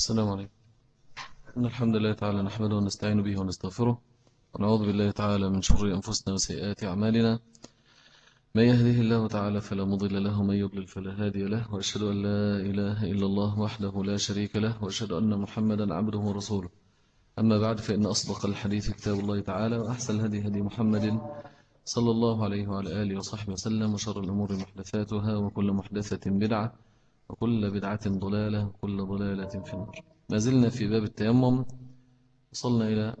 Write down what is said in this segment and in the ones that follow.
السلام عليكم. إن الحمد لله تعالى نحمده ونستعين به ونستغفره ونعوذ بالله تعالى من شر أنفسنا وسيئات أعمالنا. من يهده الله تعالى فلا مضل له ومن يضلل فلا هادي له وأشهد أن لا إله إلا الله وحده لا شريك له وأشهد أن محمدا عبده ورسوله. أما بعد فإن أصدق الحديث كتاب الله تعالى وأحسن الهدي هدي محمد صلى الله عليه وعلى آله وصحبه وسلم وشر الأمور محدثاتها وكل محدثة بدعة. وكل بدعة ضلالة وكل ضلالة في النار. ما زلنا في باب التيمم. وصلنا إلى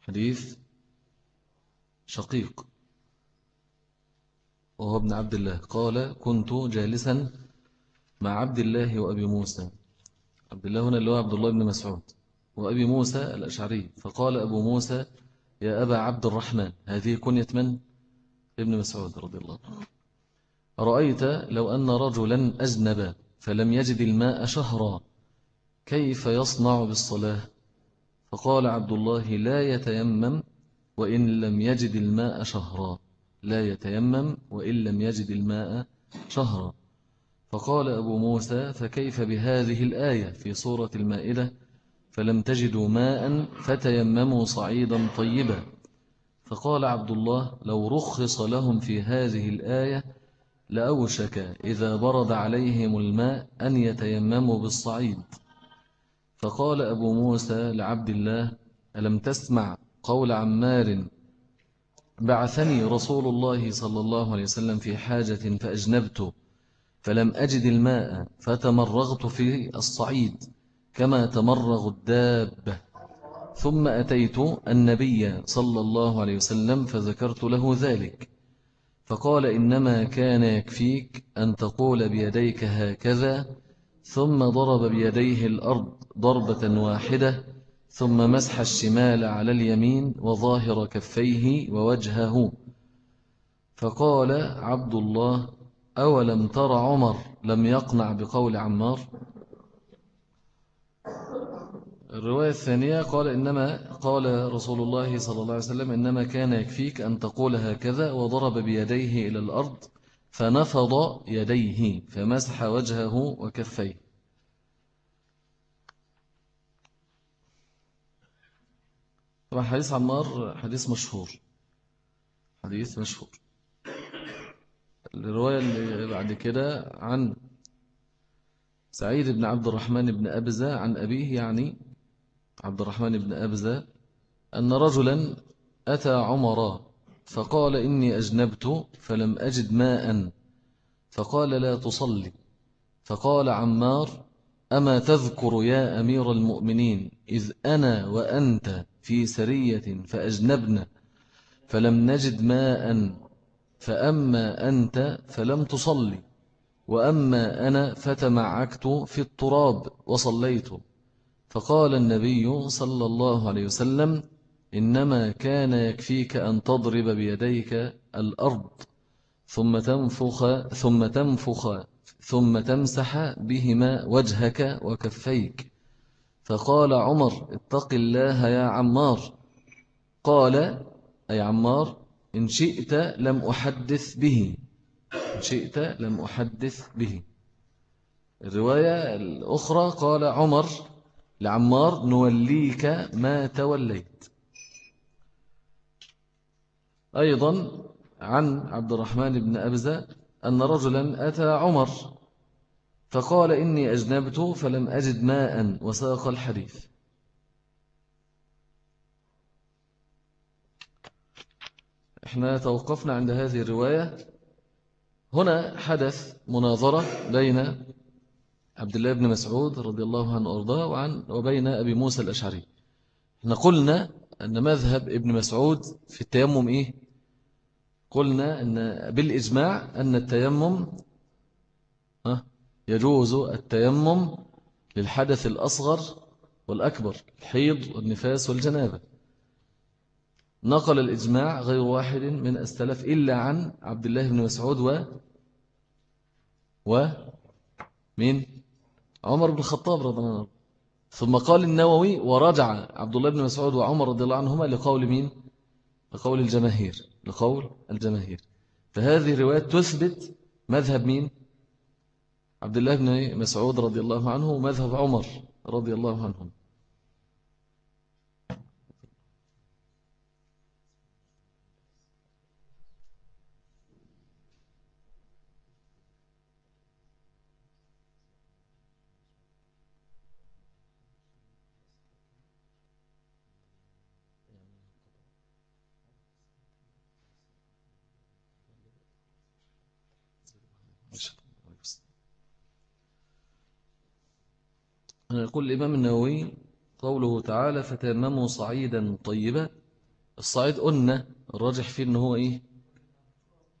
حديث شقيق وهو ابن عبد الله. قال كنت جالسا مع عبد الله وأبي موسى. عبد الله هنا اللي هو عبد الله بن مسعود وأبي موسى الأشعري. فقال أبو موسى يا أبا عبد الرحمن. هذه كنية من؟ ابن مسعود رضي الله عنه. رأيت لو أن رجلا أجنب فلم يجد الماء شهرا كيف يصنع بالصلاة؟ فقال عبد الله لا يتيمم وإن لم يجد الماء شهرا لا يتيمم وإن لم يجد الماء شهرا. فقال أبو موسى فكيف بهذه الآية في سورة المائدة؟ فلم تجدوا ماء فتيمموا صعيدا طيبا. فقال عبد الله لو رخص لهم في هذه الآية لأوشك إذا برد عليهم الماء أن يتيمموا بالصعيد. فقال أبو موسى لعبد الله ألم تسمع قول عمار بعثني رسول الله صلى الله عليه وسلم في حاجة فأجنبت فلم أجد الماء فتمرغت في الصعيد كما تمرغ الدابة ثم أتيت النبي صلى الله عليه وسلم فذكرت له ذلك. فقال إنما كان يكفيك أن تقول بيديك هكذا ثم ضرب بيديه الأرض ضربة واحدة ثم مسح الشمال على اليمين وظاهر كفيه ووجهه. فقال عبد الله أولم تر عمر لم يقنع بقول عمار؟ الرواية الثانية قال إنما قال رسول الله صلى الله عليه وسلم إنما كان يكفيك أن تقول هكذا وضرب بيديه إلى الأرض فنفض يديه فمسح وجهه وكفيه. طبعا حديث عمار حديث مشهور. حديث مشهور. الرواية اللي بعد كده عن سعيد بن عبد الرحمن بن أبزة عن أبيه يعني عبد الرحمن بن أبزة أن رجلا أتى عمر فقال إني أجنبت فلم أجد ماء. فقال لا تصلي. فقال عمار أما تذكر يا أمير المؤمنين إذ أنا وأنت في سرية فأجنبنا فلم نجد ماء. فأما أنت فلم تصلي. وأما أنا فتمعكت في التراب وصليت. فقال النبي صلى الله عليه وسلم إنما كان يكفيك أن تضرب بيديك الأرض ثم تنفخ ثم تنفخ ثم تمسح بهما وجهك وكفيك. فقال عمر اتق الله يا عمار. قال أي عمار إن شئت لم أحدث به. إن شئت لم أحدث به. الرواية الأخرى قال عمر لعمار نوليك ما توليت. أيضا عن عبد الرحمن بن أبزة أن رجلا أتى عمر فقال إني أجنبت فلم أجد ماء وساق الحديث. إحنا توقفنا عند هذه الرواية. هنا حدث مناظرة بين عبد الله بن مسعود رضي الله عنه وأرضاه وعن وبين أبي موسى الأشعري. إحنا قلنا أن مذهب ابن مسعود في التيمم إيه؟ قلنا أن بالإجماع أن التيمم يجوز التيمم للحدث الأصغر والأكبر الحيض والنفاس والجنابة. نقل الإجماع غير واحد من السلف إلا عن عبد الله بن مسعود و و مين؟ عمر بن الخطاب رضي الله عنه. ثم قال النووي ورجع عبد الله بن مسعود وعمر رضي الله عنهما لقول مين؟ لقول الجماهير لقول الجماهير. فهذه الروايات تثبت مذهب مين؟ عبد الله بن مسعود رضي الله عنه ومذهب عمر رضي الله عنهم. يقول الإمام النووي قوله تعالى فتيمموا صعيدا طيبا الصعيد قلنا الراجح فيه أنه هو إيه؟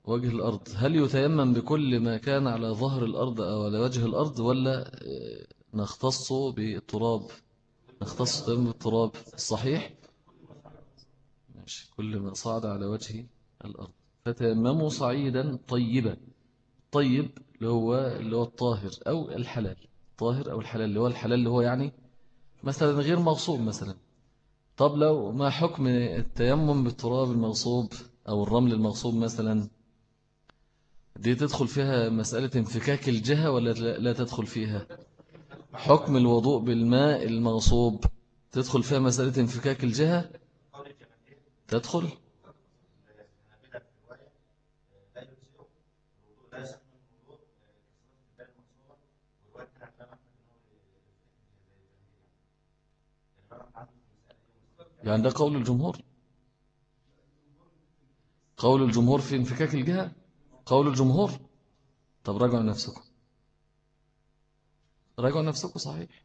وجه الأرض. هل يتيمم بكل ما كان على ظهر الأرض أو على وجه الأرض ولا آه، نختص بالتراب؟ نختص بالتراب الصحيح ماشي. كل ما صعد على وجه الأرض. فتيمموا صعيدا طيبا طيب اللي هو اللي هو الطاهر أو الحلال. الطاهر أو الحلال اللي هو الحلال اللي هو يعني مثلا غير مغصوب مثلا. طب لو ما حكم التيمم بالتراب المغصوب أو الرمل المغصوب مثلا دي تدخل فيها مسألة انفكاك الجهة ولا لا تدخل فيها؟ حكم الوضوء بالماء المغصوب تدخل فيها مسألة انفكاك الجهة؟ تدخل. يعني ده قول الجمهور. قول الجمهور في انفكاك الجهة. قول الجمهور. طب راجعوا نفسكم. راجعوا نفسكم صحيح.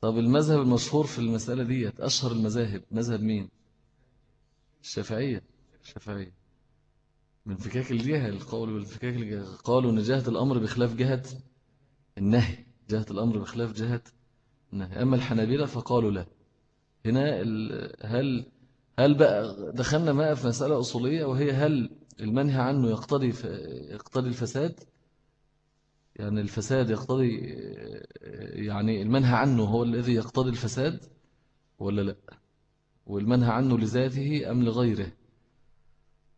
طب المذهب المشهور في المسألة دي أشهر المذاهب مذهب مين؟ الشافعية. الشافعية. من فكاك الجهة القول بالفكاك الجهة. قالوا أن جهة الأمر بخلاف جهة النهي. جهة الأمر بخلاف جهة النهي. أما الحنابلة فقالوا لا. هنا هل هل بقى دخلنا بقى في مسألة أصولية وهي هل المنهى عنه يقتضي يقتضي الفساد؟ يعني الفساد يقتضي يعني المنهى عنه هو الذي يقتضي الفساد ولا لأ؟ والمنهى عنه لذاته أم لغيره؟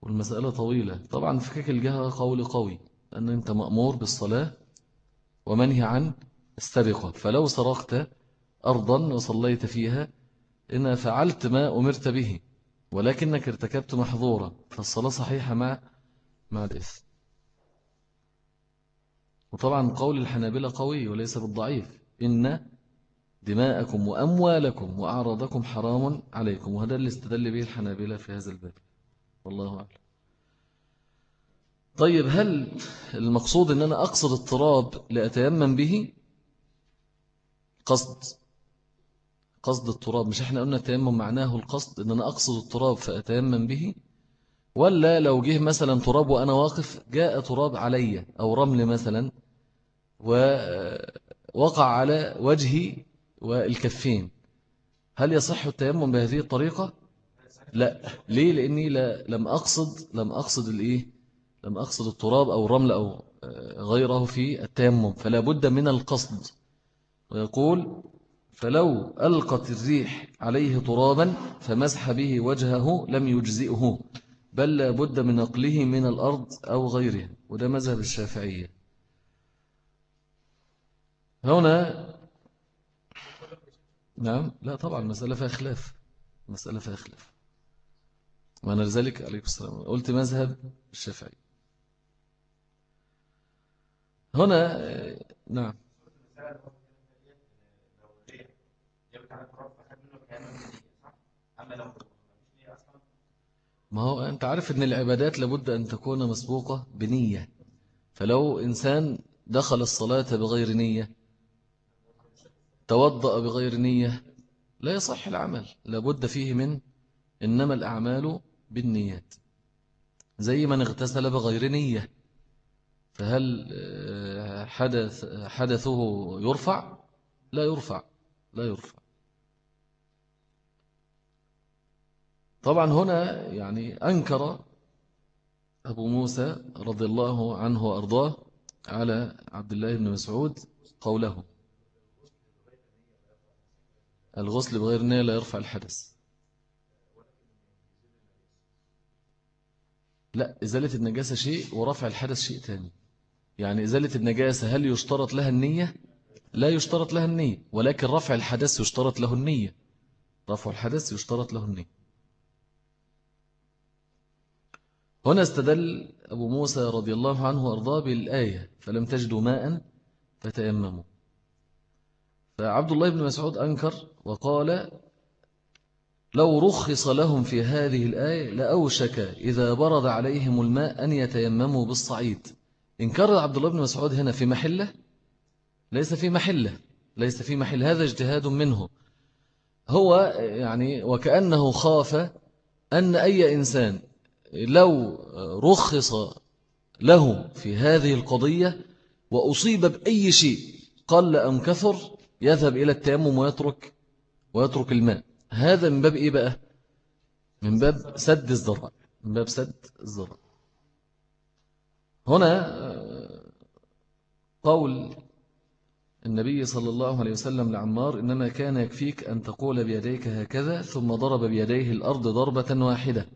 والمسألة طويلة. طبعا فكك الجهة قول قوي أن أنت مأمور بالصلاة ومنهي عن السرقة. فلو سرقت أرضا وصليت فيها إن فعلت ما أمرت به ولكنك ارتكبت محظورا فالصلاة صحيحة مع مع الإثم وطبعا قول الحنابلة قوي وليس بالضعيف. إن دماءكم وأموالكم وأعراضكم حرام عليكم وهذا اللي استدل به الحنابلة في هذا الباب. والله أعلم. طيب هل المقصود أن أنا أقصد التراب لأتيمم به؟ قصد قصد التراب. مش إحنا قلنا التيمم معناه القصد إن أنا أقصد التراب فأتيمم به؟ ولا لو جه مثلا تراب وأنا واقف جاء تراب علي أو رمل مثلا ووقع على وجهي والكفين. هل يصح التيمم بهذه الطريقة؟ لا. ليه؟ لأني لا لم أقصد لم أقصد الإيه؟ لم أقصد التراب أو الرمل أو غيره في التيمم. فلا بد من القصد. ويقول فلو ألقت الريح عليه ترابا فمسح به وجهه لم يجزئه بل لابد من نقله من الأرض أو غيره. وده مذهب الشافعية. هنا نعم لا طبعا مسألة فيها خلاف. مسألة فيها خلاف. وأنا لذلك عليكم السلام. قلت مذهب الشافعي. هنا نعم. ما هو أنت عارف أن العبادات لابد أن تكون مسبوقة بنية. فلو إنسان دخل الصلاة بغير نية توضأ بغير نية لا يصح العمل. لابد فيه من إنما الأعمال بالنيات. زي من اغتسل بغير نية. فهل آه، حدث حدثه يرفع؟ لا يرفع لا يرفع. طبعا هنا يعني أنكر أبو موسى رضي الله عنه وأرضاه على عبد الله بن مسعود قوله الغسل بغير نية لا يرفع الحدث. لا إزالة النجاسة شيء ورفع الحدث شيء ثاني يعني إزالة النجاسة هل يشترط لها النية؟ لا يشترط لها النية ولكن رفع الحدث يشترط له النية. رفع الحدث يشترط له النية. هنا استدل أبو موسى رضي الله عنه وأرضاه بالآية فلم تجدوا ماء فتيمموا. فعبد الله بن مسعود أنكر وقال لو رخص لهم في هذه الآية لأوشك إذا برد عليهم الماء أن يتيمموا بالصعيد. إنكر عبد الله بن مسعود هنا في محلة؟ ليس في محلة ليس في محل هذا اجتهاد منه. هو يعني وكأنه خاف أن أي إنسان لو رخص له في هذه القضية وأصيب بأي شيء قل أم كثر يذهب إلى التيمم ويترك ويترك الماء هذا من باب إيه بقى؟ من باب سد الزرع من باب سد الزرع هنا قول النبي صلى الله عليه وسلم لعمار إنما كان يكفيك أن تقول بيديك هكذا ثم ضرب بيديه الأرض ضربة واحدة.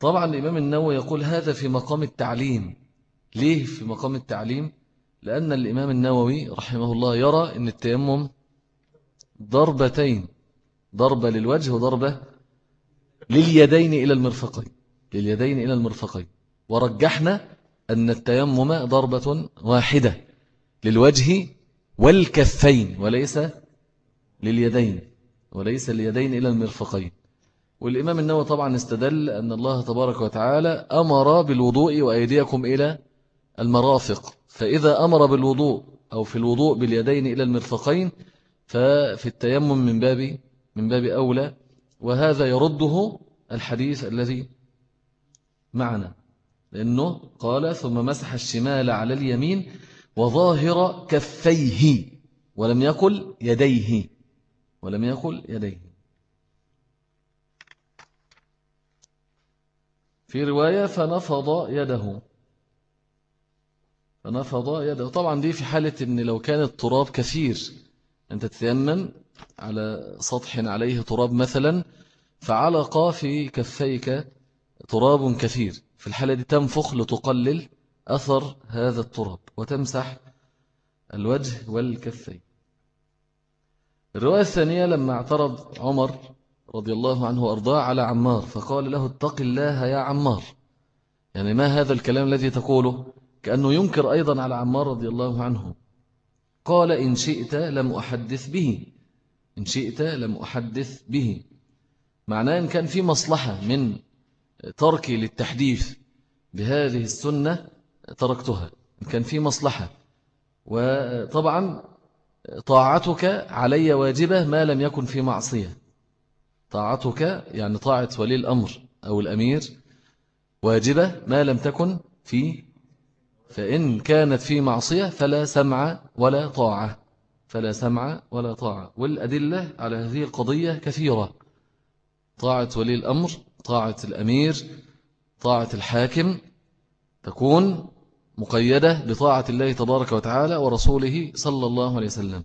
طبعا الإمام النووي يقول هذا في مقام التعليم. ليه في مقام التعليم؟ لأن الإمام النووي رحمه الله يرى أن التيمم ضربتين ضربة للوجه وضربة لليدين إلى المرفقين لليدين إلى المرفقين. ورجحنا أن التيمم ضربة واحدة للوجه والكفين وليس لليدين وليس اليدين إلى المرفقين. والإمام النووي طبعا استدل أن الله تبارك وتعالى أمر بالوضوء وأيديكم إلى المرافق. فإذا أمر بالوضوء أو في الوضوء باليدين إلى المرفقين ففي التيمم من باب من باب أولى. وهذا يرده الحديث الذي معنا لأنه قال ثم مسح الشمال على اليمين وظاهر كفيه ولم يقل يديه. ولم يقل يديه. في رواية فنفض يده. فنفض يده. طبعا دي في حالة إن لو كان التراب كثير انت تتيمم على سطح عليه تراب مثلا فعلق في كفيك تراب كثير. في الحالة دي تنفخ لتقلل أثر هذا التراب وتمسح الوجه والكفين. الرواية الثانية لما اعترض عمر رضي الله عنه وأرضاه على عمار فقال له اتق الله يا عمار. يعني ما هذا الكلام الذي تقوله؟ كأنه ينكر أيضا على عمار رضي الله عنه. قال إن شئت لم أحدث به. إن شئت لم أحدث به. معناه إن كان في مصلحة من تركي للتحديث بهذه السنة تركتها. إن كان في مصلحة. وطبعا طاعتك علي واجبة ما لم يكن في معصية. طاعتك يعني طاعة ولي الأمر أو الأمير واجبة ما لم تكن في فإن كانت في معصية فلا سمع ولا طاعة فلا سمع ولا طاعة. والأدلة على هذه القضية كثيرة. طاعة ولي الأمر طاعة الأمير طاعة الحاكم تكون مقيدة بطاعة الله تبارك وتعالى ورسوله صلى الله عليه وسلم.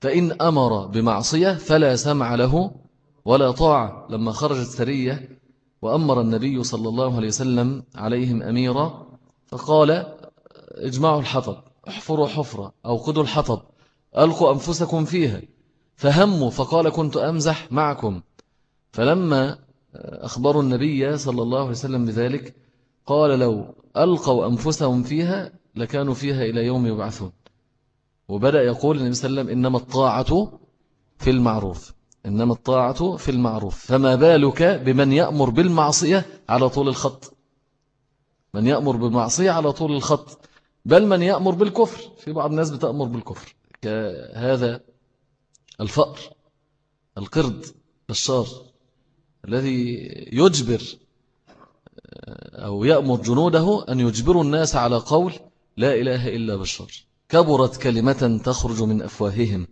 فإن أمر بمعصية فلا سمع له ولا طاعة لما خرجت سرية وأمر النبي صلى الله عليه وسلم عليهم أميرا فقال اجمعوا الحطب احفروا حفرة أو قدوا الحطب ألقوا أنفسكم فيها فهموا فقال كنت أمزح معكم. فلما أخبروا النبي صلى الله عليه وسلم بذلك قال لو ألقوا أنفسهم فيها لكانوا فيها إلى يوم يبعثون. وبدأ يقول النبي صلى الله عليه وسلم إنما الطاعة في المعروف. إنما الطاعة في المعروف. فما بالك بمن يأمر بالمعصية على طول الخط؟ من يأمر بالمعصية على طول الخط. بل من يأمر بالكفر. في بعض الناس بتأمر بالكفر. كهذا الفأر القرد الشار الذي يجبر أو يأمر جنوده أن يجبروا الناس على قول لا إله إلا بالشر كبرت كلمة تخرج من أفواههم.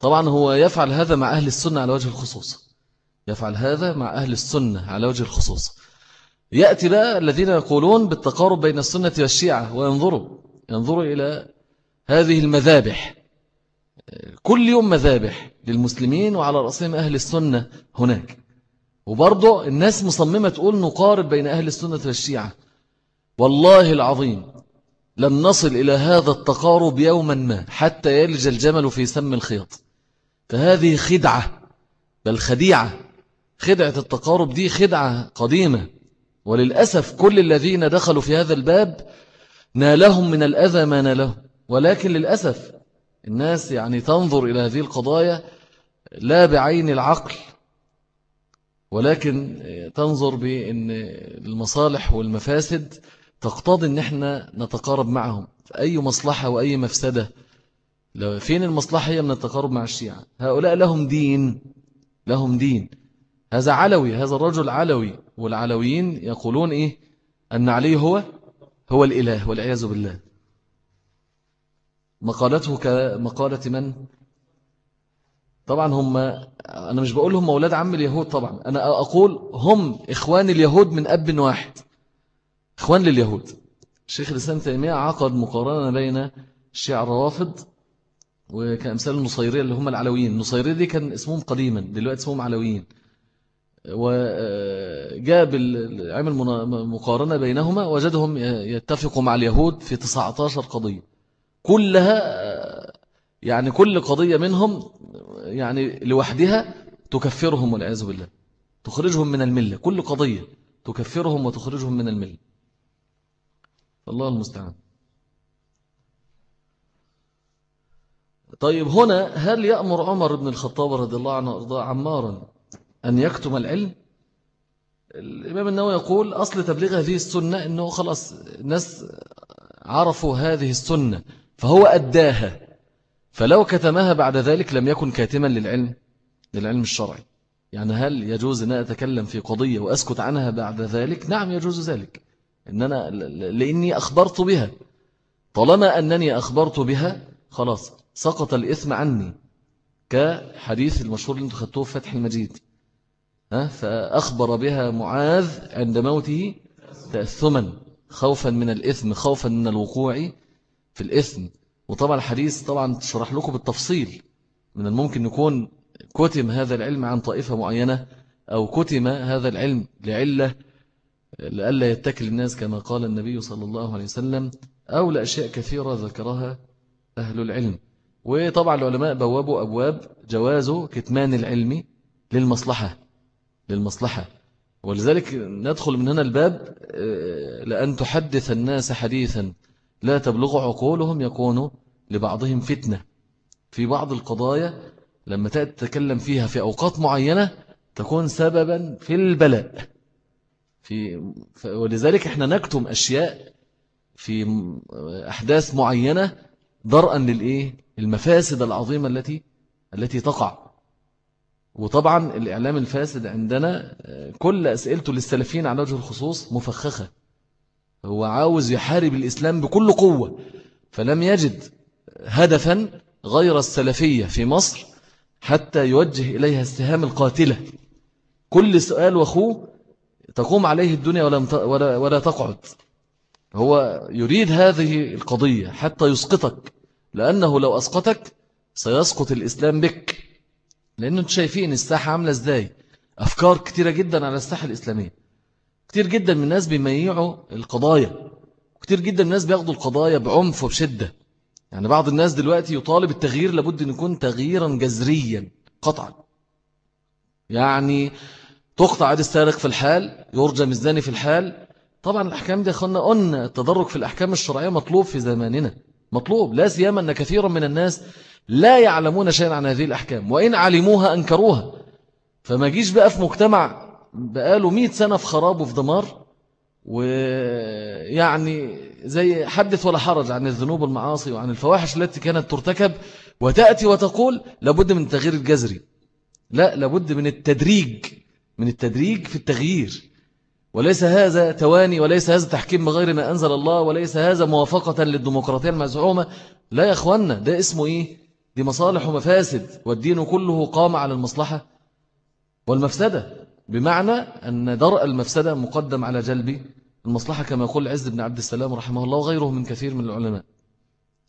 طبعا هو يفعل هذا مع أهل السنة على وجه الخصوص. يفعل هذا مع أهل السنة على وجه الخصوص. يأتي بقى الذين يقولون بالتقارب بين السنة والشيعة وينظروا ينظروا إلى هذه المذابح. كل يوم مذابح للمسلمين وعلى رأسهم أهل السنة هناك. وبرضه الناس مصممة تقول نقارب بين أهل السنة والشيعة. والله العظيم لن نصل إلى هذا التقارب يوما ما حتى يلج الجمل في سم الخياط. فهذه خدعة بل خديعة. خدعة التقارب دي خدعة قديمة. وللأسف كل الذين دخلوا في هذا الباب نالهم من الأذى ما نالهم. ولكن للأسف الناس يعني تنظر إلى هذه القضايا لا بعين العقل ولكن تنظر بأن المصالح والمفاسد تقتضي أن إحنا نتقارب معهم في أي مصلحة وأي مفسدة. فين المصلحة هي من التقارب مع الشيعة؟ هؤلاء لهم دين لهم دين. هذا علوي هذا الرجل علوي والعلويين يقولون إيه؟ أن علي هو هو الإله والعياذ بالله. مقالته كمقالة من؟ طبعا هم أنا مش بقول هم أولاد عم اليهود طبعا. أنا أقول هم إخوان اليهود من أب واحد. إخوان لليهود. الشيخ الإسلام تيمية عقد مقارنة بين الشيعة الروافض وكأمثال النصيرية اللي هم العلويين. النصيرية دي كان اسمهم قديما دلوقتي اسمهم علويين. وجاب عمل مقارنة بينهما وجدهم يتفقوا مع اليهود في 19 قضية. كلها يعني كل قضية منهم يعني لوحدها تكفرهم والعياذ بالله. تخرجهم من الملة. كل قضية تكفرهم وتخرجهم من الملة. الله المستعان. طيب هنا هل يأمر عمر بن الخطاب رضي الله عنه وأرضاه عمارا أن يكتم العلم؟ الإمام النووي يقول أصل تبليغ هذه السنة أنه خلاص الناس عرفوا هذه السنة فهو أداها فلو كتمها بعد ذلك لم يكن كاتما للعلم للعلم الشرعي. يعني هل يجوز أن أتكلم في قضية وأسكت عنها بعد ذلك؟ نعم يجوز ذلك. إن أنا لأني أخبرت بها. طالما أنني أخبرت بها خلاص. سقط الإثم عني كحديث المشهور اللي أنتم خدتوه في فتح المجيد. فأخبر بها معاذ عند موته تأثما خوفا من الإثم خوفا من الوقوع في الإثم. وطبعا الحديث طبعا تشرح لكم بالتفصيل من الممكن يكون كتم هذا العلم عن طائفة معينة أو كتم هذا العلم لعلة لألا يتكل الناس كما قال النبي صلى الله عليه وسلم أو لأشياء كثيرة ذكرها أهل العلم. وطبعا العلماء بوابوا أبواب جواز كتمان العلم للمصلحة للمصلحة. ولذلك ندخل من هنا الباب آه، لأن تحدث الناس حديثا لا تبلغ عقولهم يكون لبعضهم فتنة. في بعض القضايا لما تتكلم فيها في أوقات معينة تكون سببا في البلاء. في ولذلك إحنا نكتم أشياء في أحداث معينة ضرأا للإيه؟ المفاسد العظيمة التي التي تقع. وطبعا الإعلام الفاسد عندنا كل أسئلته للسلفين على وجه الخصوص مفخخة. هو عاوز يحارب الإسلام بكل قوة. فلم يجد هدفا غير السلفية في مصر حتى يوجه إليها السهام القاتلة. كل سؤال وأخوه تقوم عليه الدنيا ولا, ولا تقعد. هو يريد هذه القضية حتى يسقطك. لأنه لو أسقطك سيسقط الإسلام بك. لأنه أنتم شايفين الساحة عاملة إزاي؟ أفكار كتيرة جدا على الساحة الإسلامية. كتير جدا من الناس بيميعوا القضايا. كتير جدا من الناس بياخدوا القضايا بعنف وبشدة. يعني بعض الناس دلوقتي يطالب التغيير لابد أن يكون تغييرا جذريا قطعا. يعني تقطع عاد السارق في الحال يرجم الزاني في الحال. طبعا الأحكام دي أخوانا قلنا التدرج في الأحكام الشرعية مطلوب في زماننا. مطلوب. لا سيما أن كثيرا من الناس لا يعلمون شيئا عن هذه الأحكام وإن علموها أنكروها. فما جيش بقى في مجتمع بقاله مئة سنة في خراب وفي دمار ويعني زي حدث ولا حرج عن الذنوب والمعاصي وعن الفواحش التي كانت ترتكب وتأتي وتقول لابد من التغيير الجذري. لا لابد من التدريج من التدريج في التغيير. وليس هذا تواني وليس هذا تحكيم بغير ما أنزل الله وليس هذا موافقة للديمقراطية المزعومة. لا يا أخوانا ده اسمه إيه؟ دي مصالح ومفاسد والدين كله قام على المصلحة والمفسدة. بمعنى أن درء المفسدة مقدم على جلب المصلحة كما يقول عز بن عبد السلام رحمه الله وغيره من كثير من العلماء.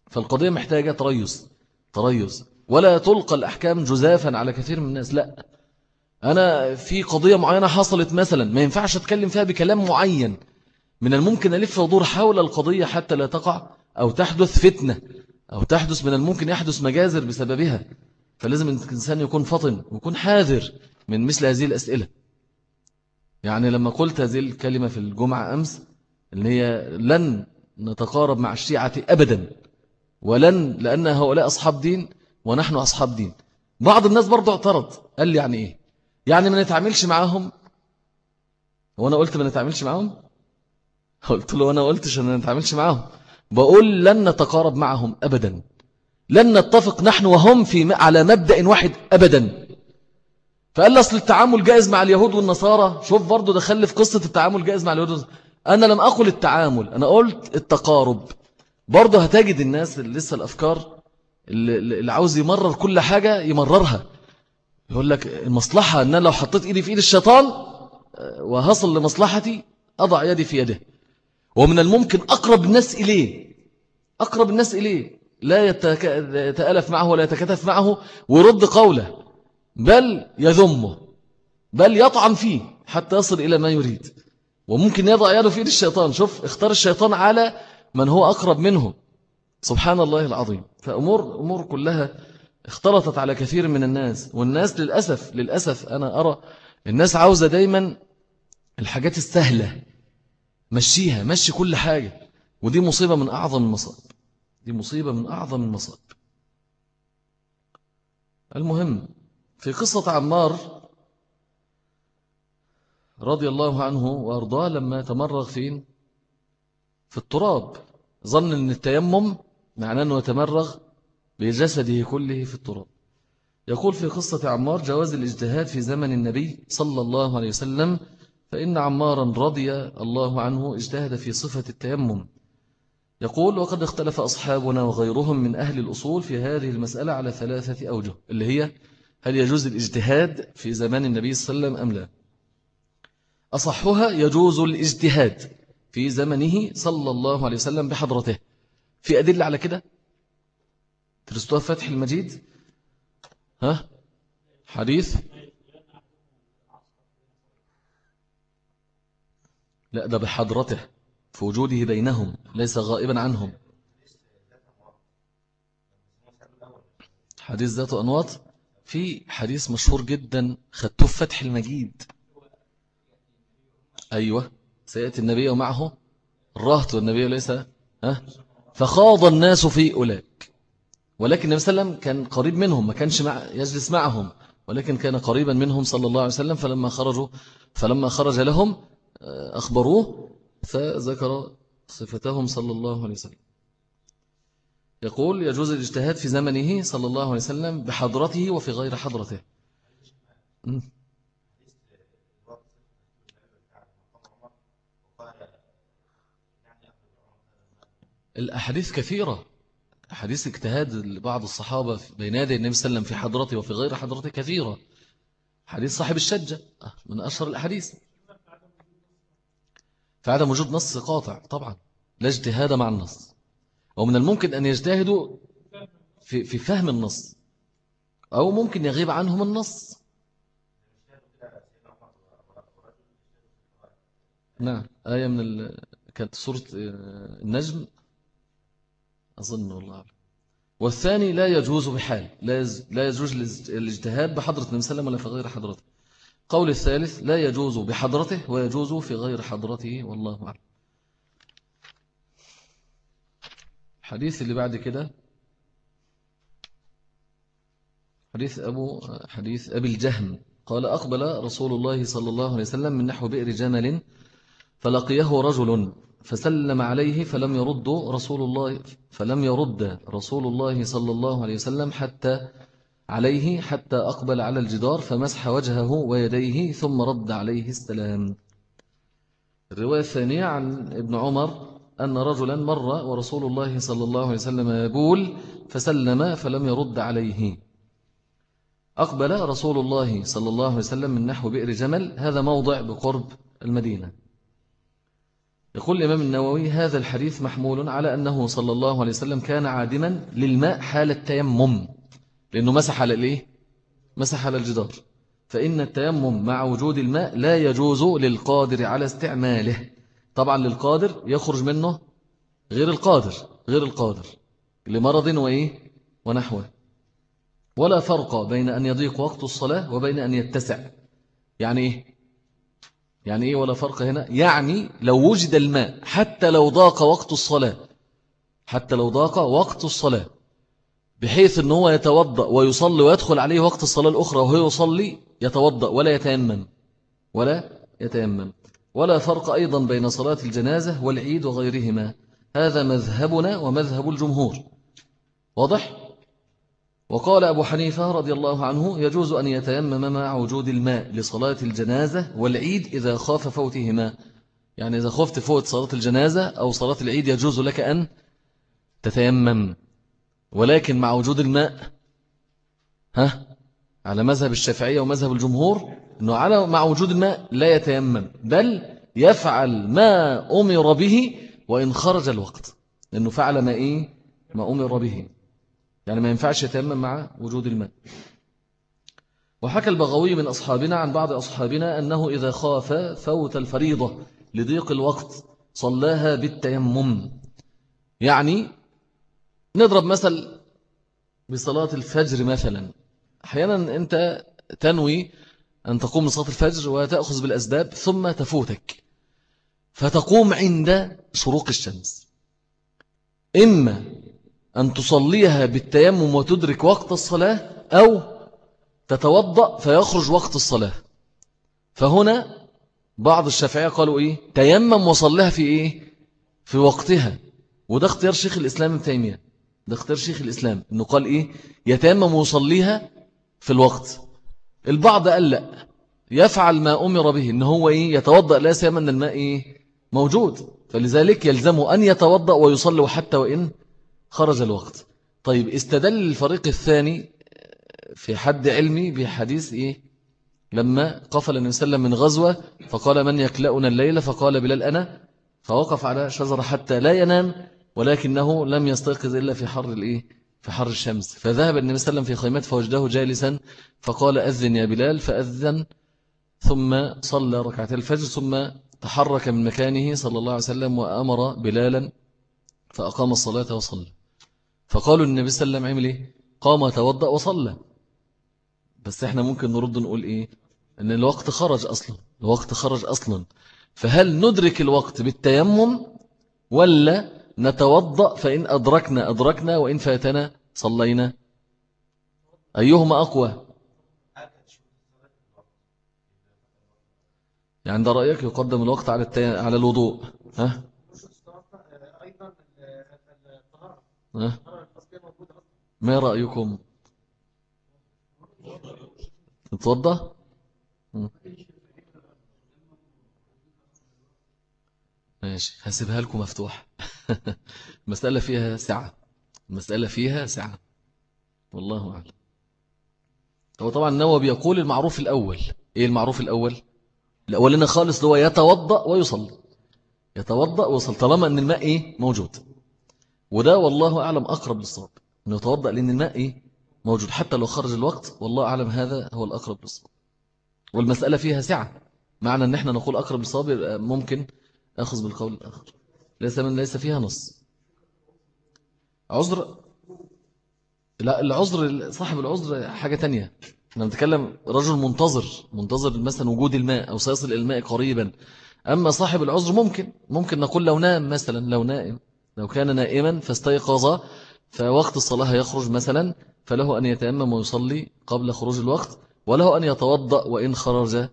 فالقضية محتاجة تريز تريز ولا تلقى الأحكام جزافا على كثير من الناس لا. أنا في قضية معينة حصلت مثلا ما ينفعش أتكلم فيها بكلام معين. من الممكن ألف ودور حول القضية حتى لا تقع أو تحدث فتنة أو تحدث من الممكن يحدث مجازر بسببها. فلازم الإنسان يكون فطن ويكون حاذر من مثل هذه الأسئلة. يعني لما قلت هذه الكلمة في الجمعة أمس اللي هي لن نتقارب مع الشيعة أبدا ولن لأن هؤلاء أصحاب دين ونحن أصحاب دين. بعض الناس برضو اعترض قال لي يعني إيه؟ يعني ما نتعاملش معاهم؟ وأنا قلت ما نتعاملش معاهم؟ قلت له وأنا قلتش إن ما نتعاملش معاهم. بقول لن نتقارب معهم أبدا. لن نتفق نحن وهم في على مبدأ واحد أبدا. فقال لي أصل التعامل جائز مع اليهود والنصارى. شوف برضو دخل في قصة التعامل جائز مع اليهود والنصارى. أنا لم أقل التعامل. أنا قلت التقارب. برضو هتجد الناس اللي لسه الأفكار اللي عاوز يمرر كل حاجة يمررها. يقول لك المصلحة أن لو حطيت إيدي في إيد الشيطان آه، وهصل لمصلحتي أضع يدي في يده. ومن الممكن أقرب الناس إليه. أقرب الناس إليه. لا يتألف معه ولا يتكتف معه ويرد قوله. بل يذمه. بل يطعن فيه حتى يصل إلى ما يريد. وممكن يضع يده في يد الشيطان. شوف اختار الشيطان على من هو أقرب منه. سبحان الله العظيم. فأمور أمور كلها اختلطت على كثير من الناس والناس للأسف للأسف أنا أرى الناس عاوزة دايما الحاجات السهلة مشيها مشي كل حاجة. ودي مصيبة من أعظم المصائب. دي مصيبة من أعظم المصائب. المهم في قصة عمار رضي الله عنه وأرضاه لما تمرغ فين في التراب ظن أن التيمم معناه أنه يتمرغ. بجسده كله في التراب. يقول في قصة عمار جواز الاجتهاد في زمن النبي صلى الله عليه وسلم فإن عمارا رضي الله عنه اجتهد في صفة التيمم. يقول وقد اختلف أصحابنا وغيرهم من أهل الأصول في هذه المسألة على ثلاثة أوجه اللي هي هل يجوز الاجتهاد في زمان النبي صلى الله عليه وسلم أم لا؟ أصحها يجوز الاجتهاد في زمنه صلى الله عليه وسلم بحضرته. في أدلة على كده؟ ترستوها فتح المجيد؟ ها؟ حديث؟ لا ده بحضرته في وجوده بينهم ليس غائبا عنهم. حديث ذات أنواط في حديث مشهور جدا خدته في فتح المجيد. أيوة سيأتي النبي ومعه الرهط والنبي ليس ها؟ فخاض الناس في أولاك ولكن النبي صلى الله عليه وسلم كان قريب منهم ما كانش مع يجلس معهم. ولكن كان قريبا منهم صلى الله عليه وسلم فلما خرجوا فلما خرج لهم أخبروه فذكر صفتهم صلى الله عليه وسلم. يقول يجوز الاجتهاد في زمنه صلى الله عليه وسلم بحضرته وفي غير حضرته. الأحاديث كثيرة. أحاديث اجتهاد لبعض الصحابة بين يدي النبي صلى الله عليه وسلم في حضرته وفي غير حضرته كثيرة. حديث صاحب الشجة آه، من أشهر الأحاديث. فعدم وجود نص قاطع طبعا لا اجتهاد مع النص. ومن الممكن أن يجتهدوا في, في فهم النص أو ممكن يغيب عنهم النص. نعم آية من ال... كانت سورة آه، النجم. أظن والله والثاني لا يجوز بحال لا يجوز الاجتهاد بحضرة النبي صلى الله عليه وسلم ولا في غير حضرته. قول الثالث لا يجوز بحضرته ويجوز في غير حضرته والله أعلم. حديث اللي بعد كده. حديث أبو حديث أبي الجهم. قال أقبل رسول الله صلى الله عليه وسلم من نحو بئر جمل فلقيه رجل فسلم عليه فلم يرد رسول الله فلم يرد رسول الله صلى الله عليه وسلم حتى عليه حتى أقبل على الجدار فمسح وجهه ويديه ثم رد عليه السلام. الرواية الثانية عن ابن عمر أن رجلا مر ورسول الله صلى الله عليه وسلم يبول فسلم فلم يرد عليه. أقبل رسول الله صلى الله عليه وسلم من نحو بئر جمل هذا موضع بقرب المدينة. يقول الإمام النووي هذا الحديث محمول على أنه صلى الله عليه وسلم كان عادما للماء حال التيمم لأنه مسح على الإيه؟ مسح على الجدار. فإن التيمم مع وجود الماء لا يجوز للقادر على استعماله. طبعا للقادر يخرج منه غير القادر غير القادر لمرض وإيه؟ ونحوه. ولا فرق بين أن يضيق وقت الصلاة وبين أن يتسع. يعني إيه؟ يعني إيه ولا فرق هنا؟ يعني لو وجد الماء حتى لو ضاق وقت الصلاة حتى لو ضاق وقت الصلاة بحيث أنه هو يتوضأ ويصلي ويدخل عليه وقت الصلاة الأخرى وهو يصلي يتوضأ ولا يتيمم ولا يتيمم. ولا فرق أيضا بين صلاة الجنازة والعيد وغيرهما. هذا مذهبنا ومذهب الجمهور. واضح؟ وقال أبو حنيفة رضي الله عنه يجوز أن يتيمم مع وجود الماء لصلاة الجنازة والعيد إذا خاف فوتهما. يعني إذا خفت فوت صلاة الجنازة أو صلاة العيد يجوز لك أن تتيمم. ولكن مع وجود الماء ها على مذهب الشافعية ومذهب الجمهور أنه على مع وجود الماء لا يتيمم بل يفعل ما أمر به وإن خرج الوقت. لأنه فعل ما إيه؟ ما أمر به. يعني ما ينفعش يتيمم مع وجود الماء. وحكى البغوي من أصحابنا عن بعض أصحابنا أنه إذا خاف فوت الفريضة لضيق الوقت صلاها بالتيمم. يعني نضرب مثل بصلاة الفجر مثلا. أحيانا أنت تنوي أن تقوم لصلاة الفجر وتأخذ بالأسباب ثم تفوتك. فتقوم عند شروق الشمس. إما أن تصليها بالتيمم وتدرك وقت الصلاة أو تتوضأ فيخرج وقت الصلاة. فهنا بعض الشافعية قالوا إيه؟ تيمم وصلها في إيه؟ في وقتها. وده اختيار شيخ الإسلام ابن تيمية. ده اختيار شيخ الإسلام إنه قال إيه؟ يتيمم ويصليها في الوقت. البعض قال لا. يفعل ما أمر به إن هو إيه؟ يتوضأ لا سيما أن الماء إيه؟ موجود. فلذلك يلزمه أن يتوضأ ويصلي حتى وإن خرج الوقت. طيب استدل الفريق الثاني في حد علمي بحديث إيه؟ لما قفل النبي صلى الله عليه وسلم من غزوة فقال من يكلأنا الليلة فقال بلال أنا. فوقف على شجرة حتى لا ينام ولكنه لم يستيقظ إلا في حر الإيه؟ في حر الشمس. فذهب النبي صلى الله عليه وسلم في خيمته فوجده جالسا فقال أذن يا بلال فأذن ثم صلى ركعتي الفجر ثم تحرك من مكانه صلى الله عليه وسلم وأمر بلالا فأقام الصلاة وصلى. فقالوا النبي صلى الله عليه وسلم عمل إيه قام توضأ وصلى بس إحنا ممكن نرد نقول إيه أن الوقت خرج أصلا الوقت خرج أصلا فهل ندرك الوقت بالتيمم ولا نتوضأ فإن أدركنا أدركنا وإن فاتنا صلينا أيهما أقوى يعني ده رأيك يقدم الوقت على على الوضوء ها ها ما رأيكم؟ نتوضى ماشي هسيبها لكم مفتوح. المسألة فيها سعة. المسألة فيها سعة. والله أعلم. هو طبعا النووي بيقول المعروف الأول. إيه المعروف الأول؟ الأولين خالص هو يتوضأ ويصل يتوضأ ويصل طالما أن الماء إيه؟ موجود. وده والله أعلم أقرب للصواب. أنه يتوضأ لأن الماء إيه؟ موجود. حتى لو خرج الوقت والله أعلم هذا هو الأقرب للصواب. والمسألة فيها سعة. معنى أن إحنا نقول أقرب للصواب ممكن أخذ بالقول الآخر. ليس من ليس فيها نص. عذر؟ لا العذر صاحب العذر حاجة تانية. إحنا بنتكلم رجل منتظر منتظر مثلا وجود الماء أو سيصل الماء قريبا. أما صاحب العذر ممكن. ممكن نقول لو نام مثلا لو نائم لو كان نائما فاستيقظ فوقت الصلاة يخرج مثلا فله أن يتأمم ويصلي قبل خروج الوقت وله أن يتوضأ وإن خرج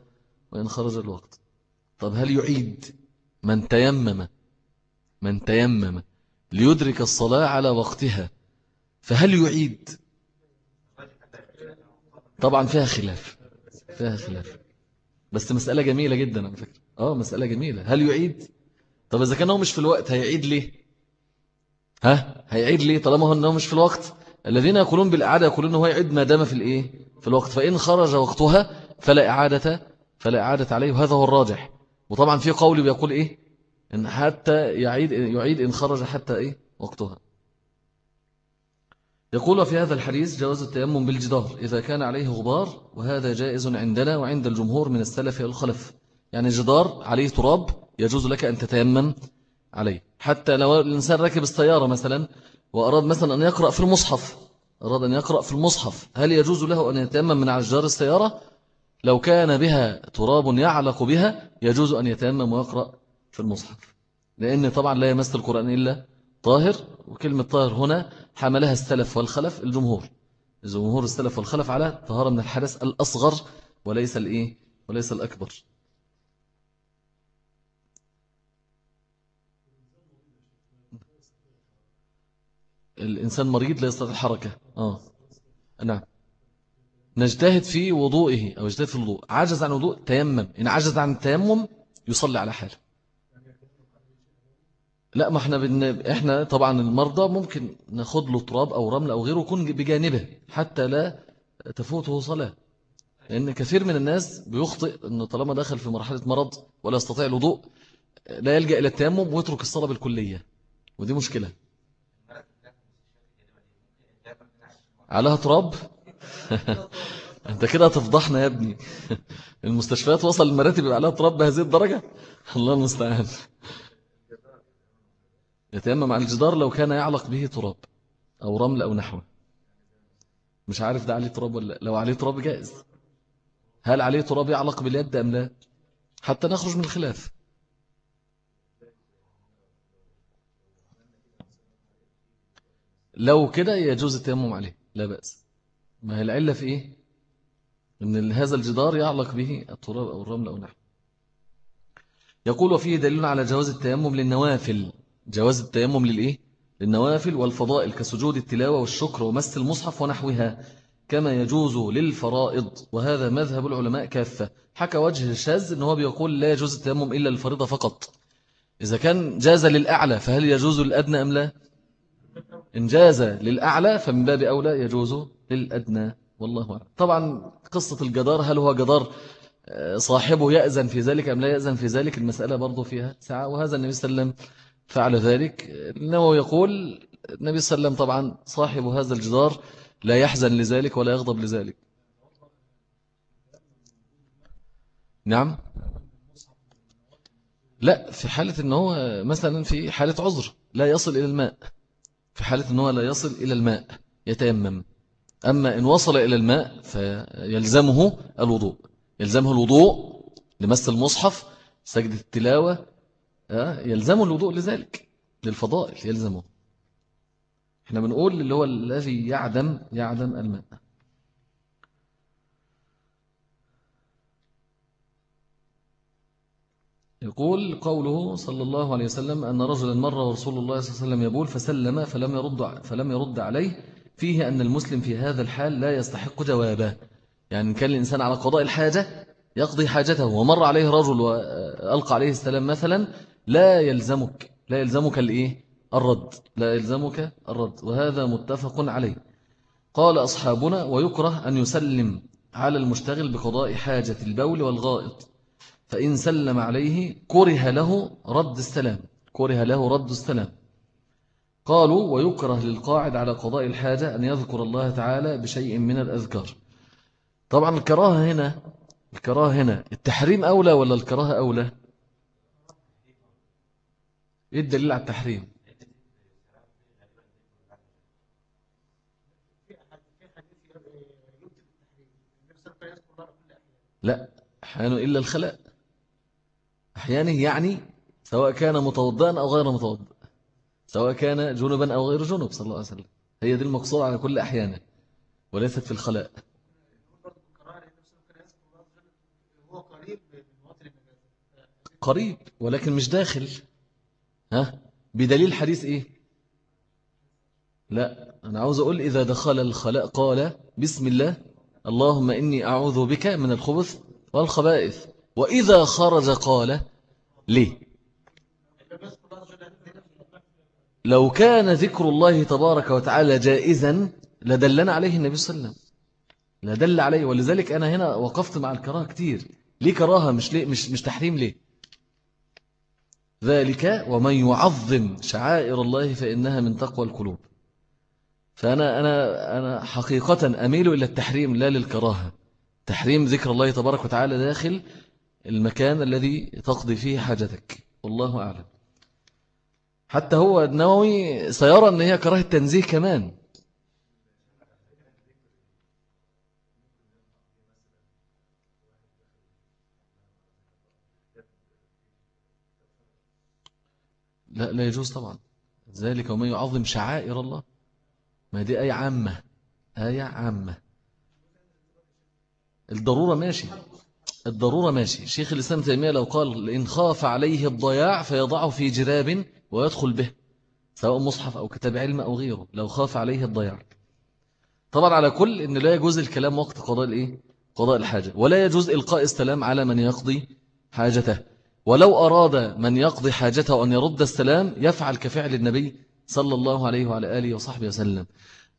وإن خرج الوقت. طب هل يعيد من تيمم؟ من تيمم. ليدرك الصلاة على وقتها. فهل يعيد؟ طبعا فيها خلاف. فيها خلاف. بس مسألة جميلة جدا على فكرة. آه مسألة جميلة. هل يعيد؟ طب إذا كان هو مش في الوقت هيعيد ليه؟ ها؟ هيعيد ليه طالما انه مش في الوقت؟ الذين يقولون بالإعادة يقولون هو يعيد ما دام في الإيه؟ في الوقت. فإن خرج وقتها فلا إعادة فلا إعادة عليه. وهذا هو الراجح. وطبعا في قول بيقول إيه؟ إن حتى يعيد يعيد إن خرج حتى إيه؟ وقتها. يقول في هذا الحديث جواز التيمم بالجدار. إذا كان عليه غبار وهذا جائز عندنا وعند الجمهور من السلف والخلف. يعني جدار عليه تراب يجوز لك أن تتيمم. عليه. حتى لو الإنسان راكب السيارة مثلا وأراد مثلا أن يقرأ في المصحف أراد أن يقرأ في المصحف هل يجوز له أن يتيمم من على السيارة؟ لو كان بها تراب يعلق بها يجوز أن يتيمم ويقرأ في المصحف. لأن طبعا لا يمس القرآن إلا طاهر وكلمة طاهر هنا حملها السلف والخلف الجمهور. جمهور السلف والخلف على طهارة من الحدث الأصغر وليس الإيه؟ وليس الأكبر. الإنسان مريض لا يستطيع الحركة. آه. نعم. نجتهد في وضوئه أو يجتهد في الوضوء. عجز عن وضوء تيمم. إن عجز عن التيمم يصلي على حاله. لا ما إحنا بن... إحنا طبعا المرضى ممكن ناخد له تراب أو رمل أو غيره يكون بجانبه حتى لا تفوته صلاة. لأن كثير من الناس بيخطئ إنه طالما دخل في مرحلة مرض ولا يستطيع الوضوء لا يلجأ إلى التيمم ويترك الصلاة بالكلية. ودي مشكلة. عليها تراب؟ انت كده هتفضحنا يا ابني. المستشفيات وصل المراتب عليها تراب بهذه الدرجة؟ الله المستعان. يتيمم على الجدار لو كان يعلق به تراب أو رمل أو نحوه. مش عارف ده عليه تراب ولا لو عليه تراب جائز. هل عليه تراب يعلق باليد أم لا؟ حتى نخرج من الخلاف. لو كده يجوز التيمم عليه لا بأس. ما هي العلة في إيه؟ إن هذا الجدار يعلق به التراب أو الرمل أو نحوه. يقول وفيه دليل على جواز التيمم للنوافل. جواز التيمم للإيه؟ للنوافل والفضائل كسجود التلاوة والشكر ومس المصحف ونحوها كما يجوز للفرائض. وهذا مذهب العلماء كافة. حكى وجه الشاذ أنه بيقول لا يجوز التيمم إلا للفريضة فقط. إذا كان جاز للأعلى فهل يجوز للأدنى أم لا؟ إن جاز للأعلى فمن باب أولى يجوز للأدنى والله أعلم. طبعا قصة الجدار هل هو جدار آه، صاحبه يأذن في ذلك أم لا يأذن في ذلك؟ المسألة برضو فيها ساعة. وهذا النبي صلى الله عليه وسلم فعل ذلك. إنه يقول النبي صلى الله عليه وسلم طبعا صاحب هذا الجدار لا يحزن لذلك ولا يغضب لذلك. نعم. لا في حالة أنه مثلا في حالة عذر لا يصل إلى الماء. في حالة أنه لا يصل إلى الماء يتيمم. أما إن وصل إلى الماء فيلزمه الوضوء. يلزمه الوضوء لمس المصحف سجد التلاوة يلزم الوضوء لذلك للفضائل يلزمه. إحنا بنقول اللي هو الذي يعدم يعدم الماء. يقول قوله صلى الله عليه وسلم أن رجلا مر ورسول الله صلى الله عليه وسلم يقول فسلم فلم يرد, فلم يرد عليه فيه أن المسلم في هذا الحال لا يستحق جوابه. يعني كان الإنسان على قضاء الحاجة يقضي حاجته ومر عليه رجل وألقى عليه السلام مثلا لا يلزمك لا يلزمك الإيه؟ الرد لا يلزمك الرد وهذا متفق عليه. قال أصحابنا ويكره أن يسلم على المشتغل بقضاء حاجة البول والغائط. فإن سلم عليه كره له رد السلام كره له رد السلام. قالوا ويكره للقاعد على قضاء الحاجة أن يذكر الله تعالى بشيء من الأذكار. طبعا الكراهة هنا الكراهة هنا. التحريم أولى ولا الكراهة أولى؟ إيه الدليل على التحريم؟ لا أحيانا إلا الخلاء. أحيانا يعني سواء كان متوضئا أو غير متوضئ سواء كان جنبا أو غير جنب صلى الله عليه وسلم. هي دي المقصود على كل أحيانا وليست في الخلاء. قريب ولكن مش داخل. ها؟ بدليل حديث إيه؟ لا أنا عاوز أقول إذا دخل الخلاء قال بسم الله اللهم إني أعوذ بك من الخبث والخبائث. وإذا خرج قال ليه؟ لو كان ذكر الله تبارك وتعالى جائزا لدلنا عليه النبي صلى الله عليه وسلم. لدل عليه ولذلك أنا هنا وقفت مع الكراهة كتير. ليه كراهة؟ مش, ليه؟ مش, مش تحريم ليه؟ ذلك ومن يعظم شعائر الله فإنها من تقوى القلوب. فأنا أنا أنا حقيقة أميل إلى التحريم لا للكراهة. تحريم ذكر الله تبارك وتعالى داخل المكان الذي تقضي فيه حاجتك. والله أعلم. حتى هو النووي سيرى أن هي كراهة تنزيه كمان. لا لا يجوز طبعا. ذلك ومن يعظم شعائر الله. ما دي آية عامة. آية عامة. الضرورة ماشي. الضرورة ماشي. شيخ الإسلام تيمية لو قال إن خاف عليه الضياع فيضعه في جراب ويدخل به سواء مصحف أو كتاب علم أو غيره لو خاف عليه الضياع. طبعا على كل إن لا يجوز الكلام وقت قضاء الإيه؟ قضاء الحاجة. ولا يجوز إلقاء السلام على من يقضي حاجته. ولو أراد من يقضي حاجته أن يرد السلام يفعل كفعل النبي صلى الله عليه وعلى آله وصحبه وسلم.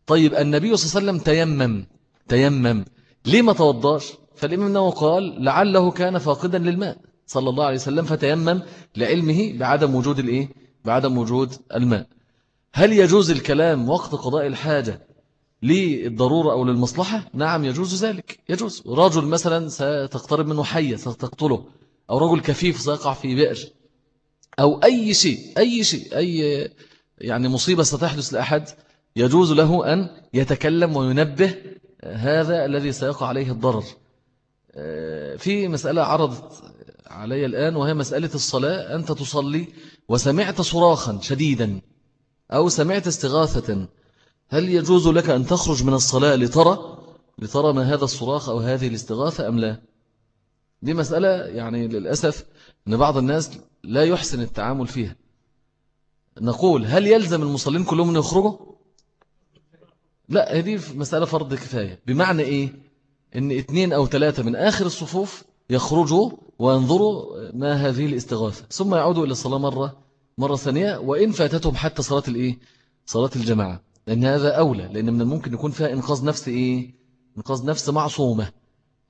طيب النبي صلى الله عليه وسلم تيمم. تيمم. ليه ما توضاش؟ فالإمام نوى قال لعله كان فاقدا للماء. صلى الله عليه وسلم فتيمم لعلمه بعدم وجود الإيه؟ بعدم وجود الماء. هل يجوز الكلام وقت قضاء الحاجة للضرورة أو للمصلحة؟ نعم يجوز ذلك. يجوز. رجل مثلا ستقترب منه حية ستقتله أو رجل كفيف سيقع في بئر أو أي شيء أي شيء أي يعني مصيبة ستحدث لأحد يجوز له أن يتكلم وينبه هذا الذي سيقع عليه الضرر. في مسألة عرضت علي الآن وهي مسألة الصلاة. أنت تصلي وسمعت صراخا شديدا أو سمعت استغاثة هل يجوز لك أن تخرج من الصلاة لترى لترى ما هذا الصراخ أو هذه الاستغاثة أم لا؟ دي مسألة يعني للأسف أن بعض الناس لا يحسن التعامل فيها. نقول هل يلزم المصلين كلهم أن يخرجوا؟ لا هذه مسألة فرض كفاية. بمعنى إيه؟ إن اثنين أو ثلاثة من آخر الصفوف يخرجوا وينظروا ما هذه الاستغاثة. ثم يعودوا إلى الصلاة مرة مرة ثانية وإن فاتتهم حتى صلاة الإيه؟ صلاة الجماعة. لأن هذا أولى لأن من الممكن يكون فيها إنقاذ نفس إيه؟ إنقاذ نفس معصومة.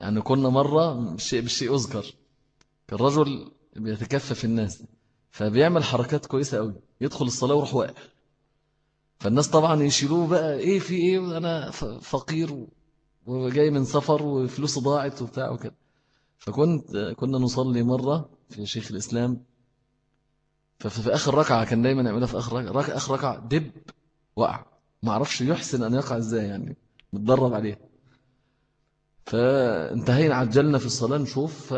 يعني كنا مرة بالشيء بالشيء أذكر. كان رجل بيتكفف الناس فبيعمل حركات كويسة قوي يدخل الصلاة ويروح واقع. فالناس طبعا يشيلوه بقى إيه في إيه؟ أنا فقير وجاي من سفر وفلوسه ضاعت وبتاع وكده. فكنت كنا نصلي مرة في شيخ الإسلام. ففي آخر ركعة كان دايما يعملها في آخر ركعة. آخر ركعة دب وقع. ما عرفش يحسن أن يقع إزاي يعني. متدرب عليه. فانتهينا عجلنا في الصلاة نشوف.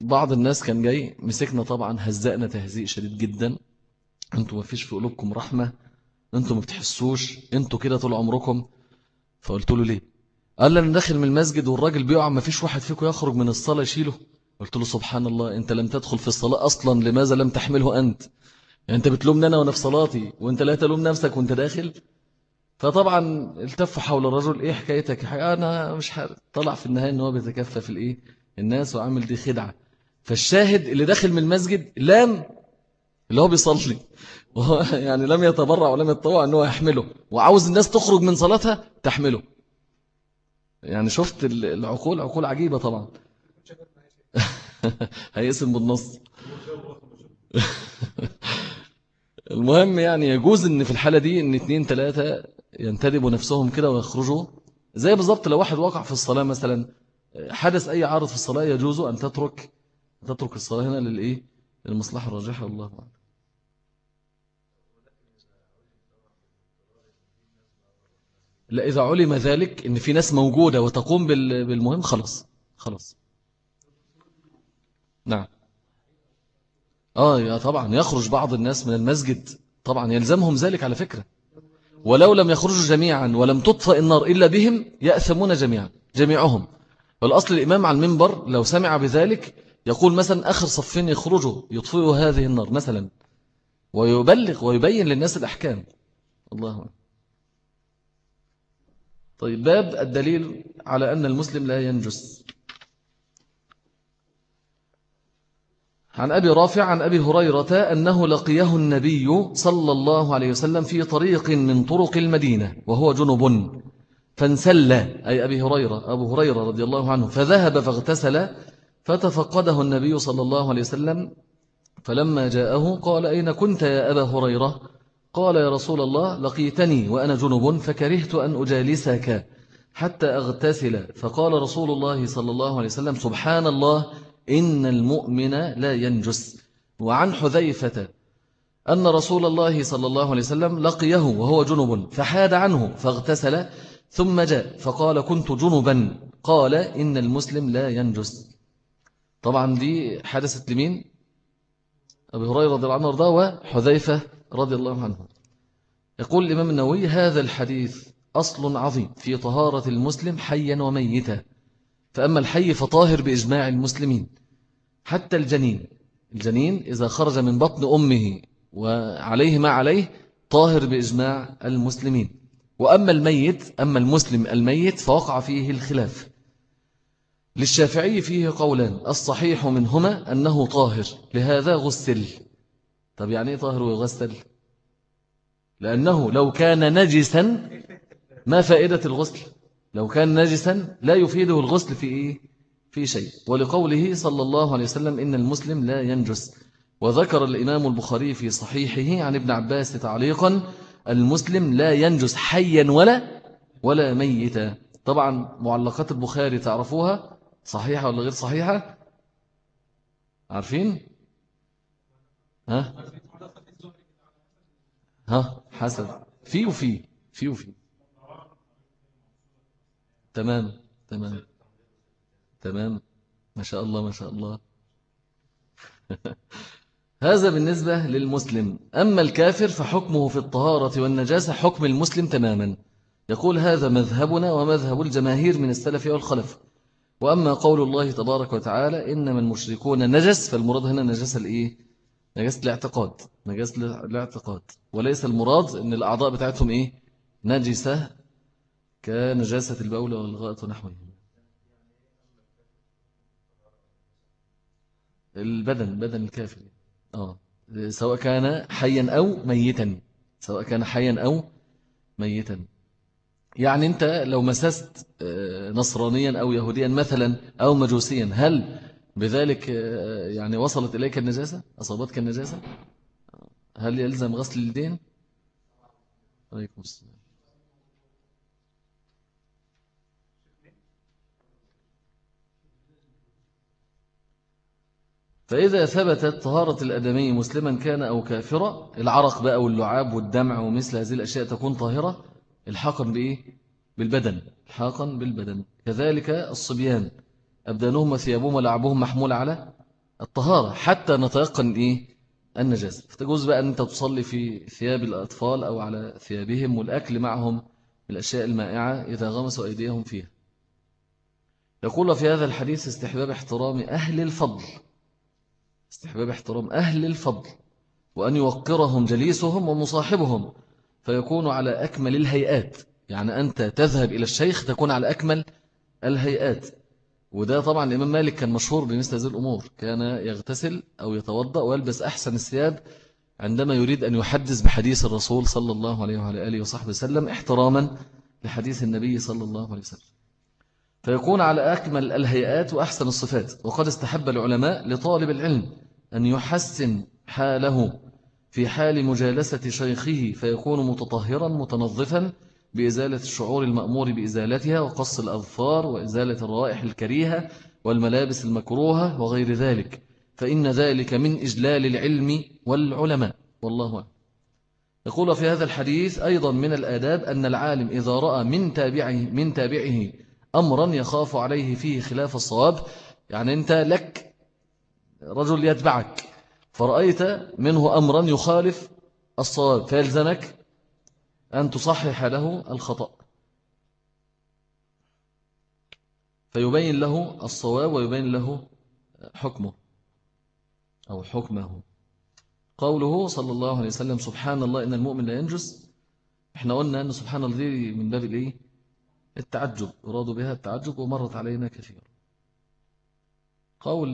بعض الناس كان جاي. مسكنا طبعا هزقنا تهزيء شديد جدا. أنتوا ما فيش في قلوبكم رحمة. أنتوا ما بتحسوش. أنتوا كده طول عمركم. فقلت له ليه؟ قال لي أنا داخل من المسجد والراجل بيقع ما فيش واحد فيكم يخرج من الصلاة يشيله. قلت له سبحان الله أنت لم تدخل في الصلاة أصلا لماذا لم تحمله أنت؟ يعني أنت بتلومني أنا وأنا في صلاتي وأنت لا تلوم نفسك وأنت داخل؟ فطبعا التفوا حول الرجل إيه حكايتك؟ أنا مش حارب طلع في النهاية إن هو بيتكفى في الإيه؟ الناس وعامل دي خدعة. فالشاهد اللي داخل من المسجد لام اللي هو بيصلي. وهو يعني لم يتبرع ولم يتطوع إن هو يحمله. وعاوز الناس تخرج من صلاتها تحمله. يعني شفت العقول؟ عقول عجيبة طبعا. هيقسم بالنص. المهم يعني يجوز إن في الحالة دي إن اتنين تلاتة ينتدبوا نفسهم كده ويخرجوا. زي بالضبط لو واحد وقع في الصلاة مثلا حدث أي عارض في الصلاة يجوز أن تترك تترك الصلاة هنا للإيه؟ للمصلحة الراجحة الله أعلم. لا إذا علم ذلك إن في ناس موجودة وتقوم بالمهم خلاص خلاص. نعم. آه يا طبعا يخرج بعض الناس من المسجد. طبعا يلزمهم ذلك على فكرة. ولو لم يخرجوا جميعا ولم تطفئ النار إلا بهم يأثمون جميعا جميعهم. والأصل الإمام على المنبر لو سمع بذلك يقول مثلا آخر صفين يخرجوا يطفئوا هذه النار مثلا ويبلغ ويبين للناس الأحكام. الله طيب باب الدليل على أن المسلم لا ينجس. عن أبي رافع عن أبي هريرة أنه لقيه النبي صلى الله عليه وسلم في طريق من طرق المدينة وهو جنب فانسل أي أبي هريرة أبو هريرة رضي الله عنه فذهب فاغتسل فتفقده النبي صلى الله عليه وسلم فلما جاءه قال أين كنت يا أبا هريرة؟ قال يا رسول الله لقيتني وأنا جنب فكرهت أن أجالسك حتى أغتسل. فقال رسول الله صلى الله عليه وسلم سبحان الله إن المؤمن لا ينجس. وعن حذيفة أن رسول الله صلى الله عليه وسلم لقيه وهو جنب فحاد عنه فاغتسل ثم جاء فقال كنت جنبا. قال إن المسلم لا ينجس. طبعا دي حدثت لمين؟ أبي هريرة رضي الله عنه وحذيفة رضي الله عنه. يقول الإمام النووي هذا الحديث أصل عظيم في طهارة المسلم حيا وميتا. فأما الحي فطاهر بإجماع المسلمين حتى الجنين. الجنين إذا خرج من بطن أمه وعليه ما عليه طاهر بإجماع المسلمين. وأما الميت أما المسلم الميت فوقع فيه الخلاف. للشافعي فيه قولان الصحيح منهما أنه طاهر لهذا غسل. طب يعني إيه طاهر ويغسل؟ لأنه لو كان نجسا ما فائدة الغسل؟ لو كان نجسا لا يفيده الغسل في إيه؟ في شيء. ولقوله صلى الله عليه وسلم إن المسلم لا ينجس. وذكر الإمام البخاري في صحيحه عن ابن عباس تعليقا المسلم لا ينجس حيا ولا ولا ميتا. طبعا معلقات البخاري تعرفوها؟ صحيحة ولا غير صحيحة؟ عارفين؟ ها؟ ها حسن. في وفي في وفي. تمام تمام. تمام. ما شاء الله ما شاء الله. هذا بالنسبة للمسلم. أما الكافر فحكمه في الطهارة والنجاسة حكم المسلم تماما. يقول هذا مذهبنا ومذهب الجماهير من السلف والخلف. وأما قول الله تبارك وتعالى إنما المشركون نجس فالمراد هنا نجس الإيه؟ نجس الاعتقاد نجس الاعتقاد. وليس المراد أن الأعضاء بتاعتهم إيه؟ نجسة كنجاسة البول والغائط ونحوه. البدن بدن الكافر آه. سواء كان حيا أو ميتا. سواء كان حيا أو ميتا. يعني أنت لو مسست آه، نصرانيا أو يهوديا مثلا أو مجوسيا هل بذلك آه، يعني وصلت إليك النجاسة؟ أصابتك النجاسة؟ هل يلزم غسل اليدين؟ عليكم السلام. فإذا ثبتت طهارة الأدمي مسلما كان أو كافرا العرق بقى واللعاب والدمع ومثل هذه الأشياء تكون طاهرة الحاقا بإيه؟ بالبدن. الحاقا بالبدن. كذلك الصبيان. أبدانهم وثيابهم ولعبهم محمول على الطهارة حتى نتيقن إيه؟ النجاسة. فتجوز بقى أن أنت تصلي في ثياب الأطفال أو على ثيابهم والأكل معهم الأشياء المائعة إذا غمسوا أيديهم فيها. يقول في هذا الحديث استحباب احترام أهل الفضل. استحباب احترام أهل الفضل. وأن يوقرهم جليسهم ومصاحبهم. فيكون على أكمل الهيئات. يعني أنت تذهب إلى الشيخ تكون على أكمل الهيئات. وده طبعا الإمام مالك كان مشهور بمثل هذه الأمور. كان يغتسل أو يتوضأ ويلبس أحسن الثياب عندما يريد أن يحدث بحديث الرسول صلى الله عليه وعلى آله وصحبه وسلم احتراما لحديث النبي صلى الله عليه وسلم. فيكون على أكمل الهيئات وأحسن الصفات. وقد استحب العلماء لطالب العلم أن يحسن حاله في حال مجالسة شيخه فيكون متطهرا متنظفا بإزالة الشعور المأمور بإزالتها وقص الأظفار وإزالة الروائح الكريهة والملابس المكروهة وغير ذلك. فإن ذلك من إجلال العلم والعلماء. والله أعلم. يقول في هذا الحديث أيضا من الآداب أن العالم إذا رأى من تابعه, من تابعه أمرا يخاف عليه فيه خلاف الصواب. يعني أنت لك رجل يتبعك فرأيت منه أمرا يخالف الصواب فيلزمك أن تصحح له الخطأ. فيبين له الصواب ويبين له حكمه أو حكمه. قوله صلى الله عليه وسلم سبحان الله إن المؤمن لا ينجس. إحنا قلنا أن سبحان الله دي من باب الإيه؟ التعجب. أرادوا بها التعجب ومرت علينا كثيرا قول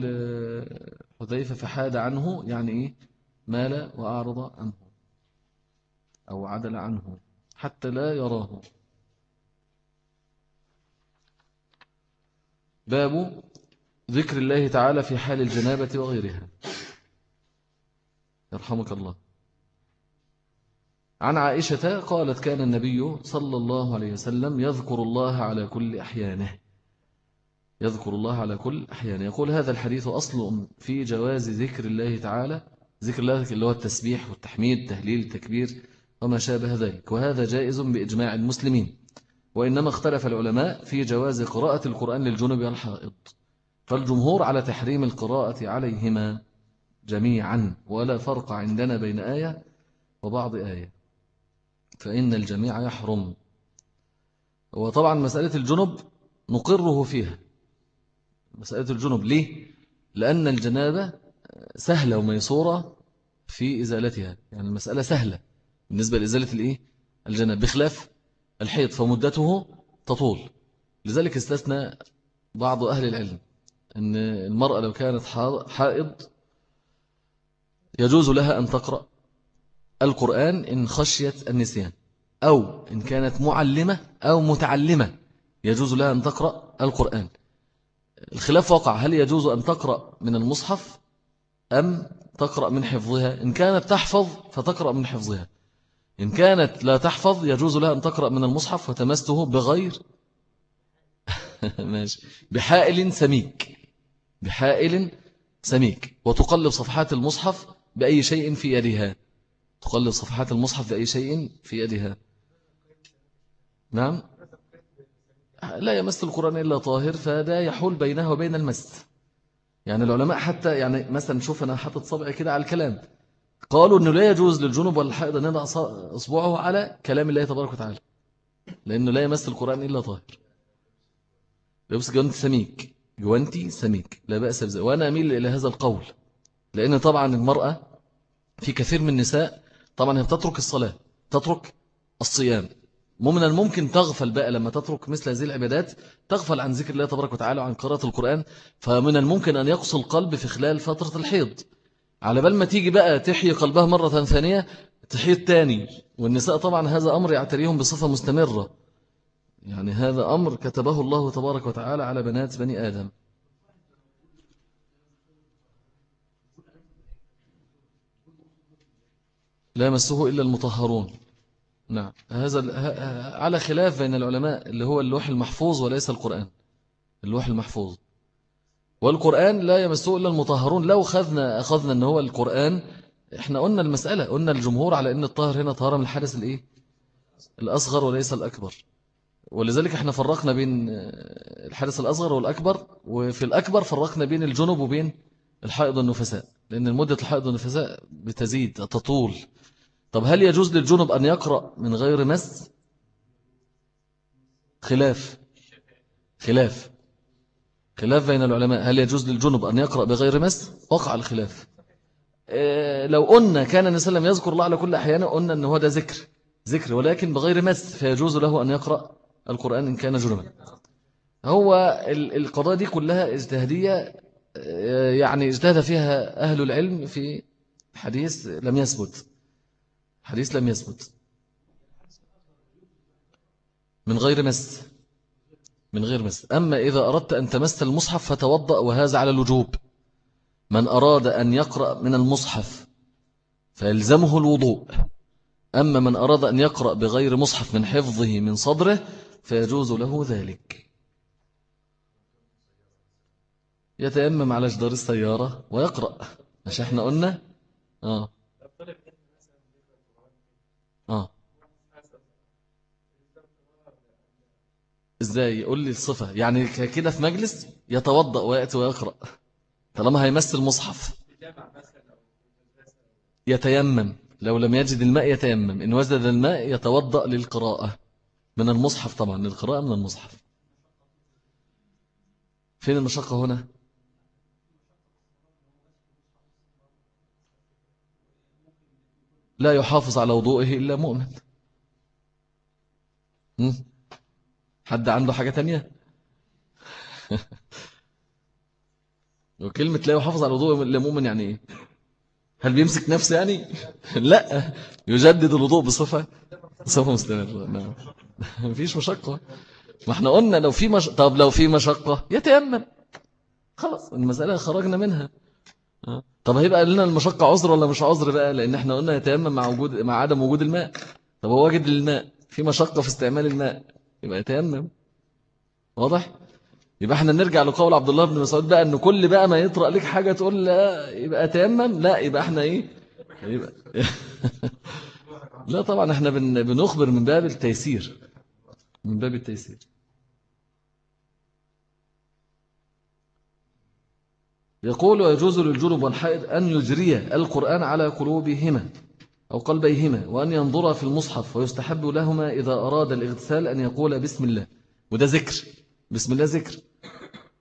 حذيفة فحاد عنه يعني إيه؟ مال وأعرض عنه أو عدل عنه. حتى لا يراه. باب ذكر الله تعالى في حال الجنابة وغيرها. يرحمك الله. عن عائشة قالت كان النبي صلى الله عليه وسلم يذكر الله على كل أحيانه. يذكر الله على كل أحيانه. يقول هذا الحديث أصل في جواز ذكر الله تعالى ذكر الله اللي هو التسبيح والتحميد التهليل التكبير وما شابه ذلك. وهذا جائز بإجماع المسلمين. وإنما اختلف العلماء في جواز قراءة القرآن للجنوب والحائض فالجمهور على تحريم القراءة عليهما جميعا. ولا فرق عندنا بين آية وبعض آية. فإن الجميع يحرم. وطبعا مسألة الجنب نقره فيها. مسألة الجنب ليه؟ لأن الجنابة سهلة وميسورة في إزالتها. يعني المسألة سهلة. بالنسبة لإزالة الإيه؟ الجناب بخلاف الحيض فمدته تطول. لذلك استثنى بعض أهل العلم أن المرأة لو كانت حائض يجوز لها أن تقرأ القرآن إن خشيت النسيان أو إن كانت معلمة أو متعلمة يجوز لها أن تقرأ القرآن. الخلاف وقع. هل يجوز أن تقرأ من المصحف أم تقرأ من حفظها؟ إن كانت تحفظ فتقرأ من حفظها. إن كانت لا تحفظ يجوز لها أن تقرأ من المصحف وتمسته بغير ماشي. بحائل سميك. بحائل سميك. وتقلب صفحات المصحف بأي شيء في يدها. تقلب صفحات المصحف بأي شيء في يدها. نعم. لا يمس القرآن إلا طاهر فده يحول بينها وبين المس. يعني العلماء حتى يعني مثلا شوف أنا حاطط صبعي كده على الكلام. قالوا أنه لا يجوز للجنوب والحائض أن يضع أصبعه على كلام الله تبارك وتعالى. لأنه لا يمس القرآن إلا طاهر. يبس جوانتي سميك. جوانتي سميك. لا بأس بذلك. وأنا أميل إلى هذا القول. لأن طبعا المرأة في كثير من النساء طبعا هي بتترك الصلاة تترك الصيام. من الممكن تغفل بقى لما تترك مثل هذه العبادات تغفل عن ذكر الله تبارك وتعالى وعن قراءة القرآن. فمن الممكن أن يقص القلب في خلال فترة الحيض. على بال ما تيجي بقى تحيي قلبها مرة ثانية تحيي الثاني والنساء طبعا هذا أمر يعتريهم بصفة مستمرة. يعني هذا أمر كتبه الله تبارك وتعالى على بنات بني آدم. لا يمسه إلا المطهرون. نعم. هذا على خلاف بين العلماء اللي هو اللوح المحفوظ وليس القرآن. اللوح المحفوظ. والقرآن لا يمسه إلا المطهرون. لو خذنا أخذنا أن هو القرآن إحنا قلنا المسألة قلنا الجمهور على أن الطاهر هنا طهارة من الحدث الإيه؟ الأصغر وليس الأكبر. ولذلك إحنا فرقنا بين الحدث الأصغر والأكبر وفي الأكبر فرقنا بين الجنوب وبين الحائض والنفساء لأن المدة الحائض والنفساء بتزيد تطول. طب هل يجوز للجنب أن يقرأ من غير مس؟ خلاف. خلاف. خلاف بين العلماء هل يجوز للجنب أن يقرأ بغير مس وقع الخلاف. إيه، لو قلنا كان النبي صلى يذكر الله على كل أحيانا قلنا أنه هذا ذكر ذكر ولكن بغير مس فيجوز له أن يقرأ القرآن إن كان جنبا. هو القضاء دي كلها اجتهادية إيه، يعني اجتهد فيها أهل العلم في حديث لم يثبت. حديث لم يثبت. من غير مس من غير مس أما إذا أردت أن تمس المصحف فتوضأ وهذا على الوجوب. من أراد أن يقرأ من المصحف فيلزمه الوضوء. أما من أراد أن يقرأ بغير مصحف من حفظه من صدره فيجوز له ذلك. يتأمم على جدار السيارة ويقرأ. مش إحنا قلنا؟ آه. إزاي؟ يقول لي الصفة. يعني كده في مجلس يتوضأ ويأتي ويقرأ. طالما هيمثل المصحف يتيمم. لو لم يجد الماء يتيمم. إن وجد الماء يتوضأ للقراءة. من المصحف طبعا. للقراءة من المصحف. فين المشقة هنا؟ لا يحافظ على وضوئه إلا مؤمن. حد عنده حاجة تانية؟ وكلمة لا يحافظ على وضوءه إلا مؤمن يعني إيه؟ هل بيمسك نفسه يعني؟ لا. يجدد الوضوء بصفة بصفة مستمرة نعم. مفيش مشقة. ما إحنا قلنا لو في مش... طب لو في مشقة يتيمم. خلاص المسألة خرجنا منها. طب هيبقى لنا المشقة عذر ولا مش عذر بقى؟ لأن إحنا قلنا يتيمم مع وجود مع عدم وجود الماء. طب هو واجد الماء في مشقة في استعمال الماء. يبقى يتيمم. واضح؟ يبقى إحنا نرجع لقول عبد الله بن مسعود بقى إن كل بقى ما يطرأ لك حاجة تقول لا يبقى تيمم لا يبقى إحنا إيه؟ يبقى لا طبعا إحنا بنخبر من باب التيسير. من باب التيسير. يقول ويجوز للجنب والحائض أن يجري القرآن على قلوبهما. أو قلبيهما وأن ينظر في المصحف ويستحب لهما إذا أراد الاغتسال أن يقول بسم الله. وده ذكر بسم الله ذكر.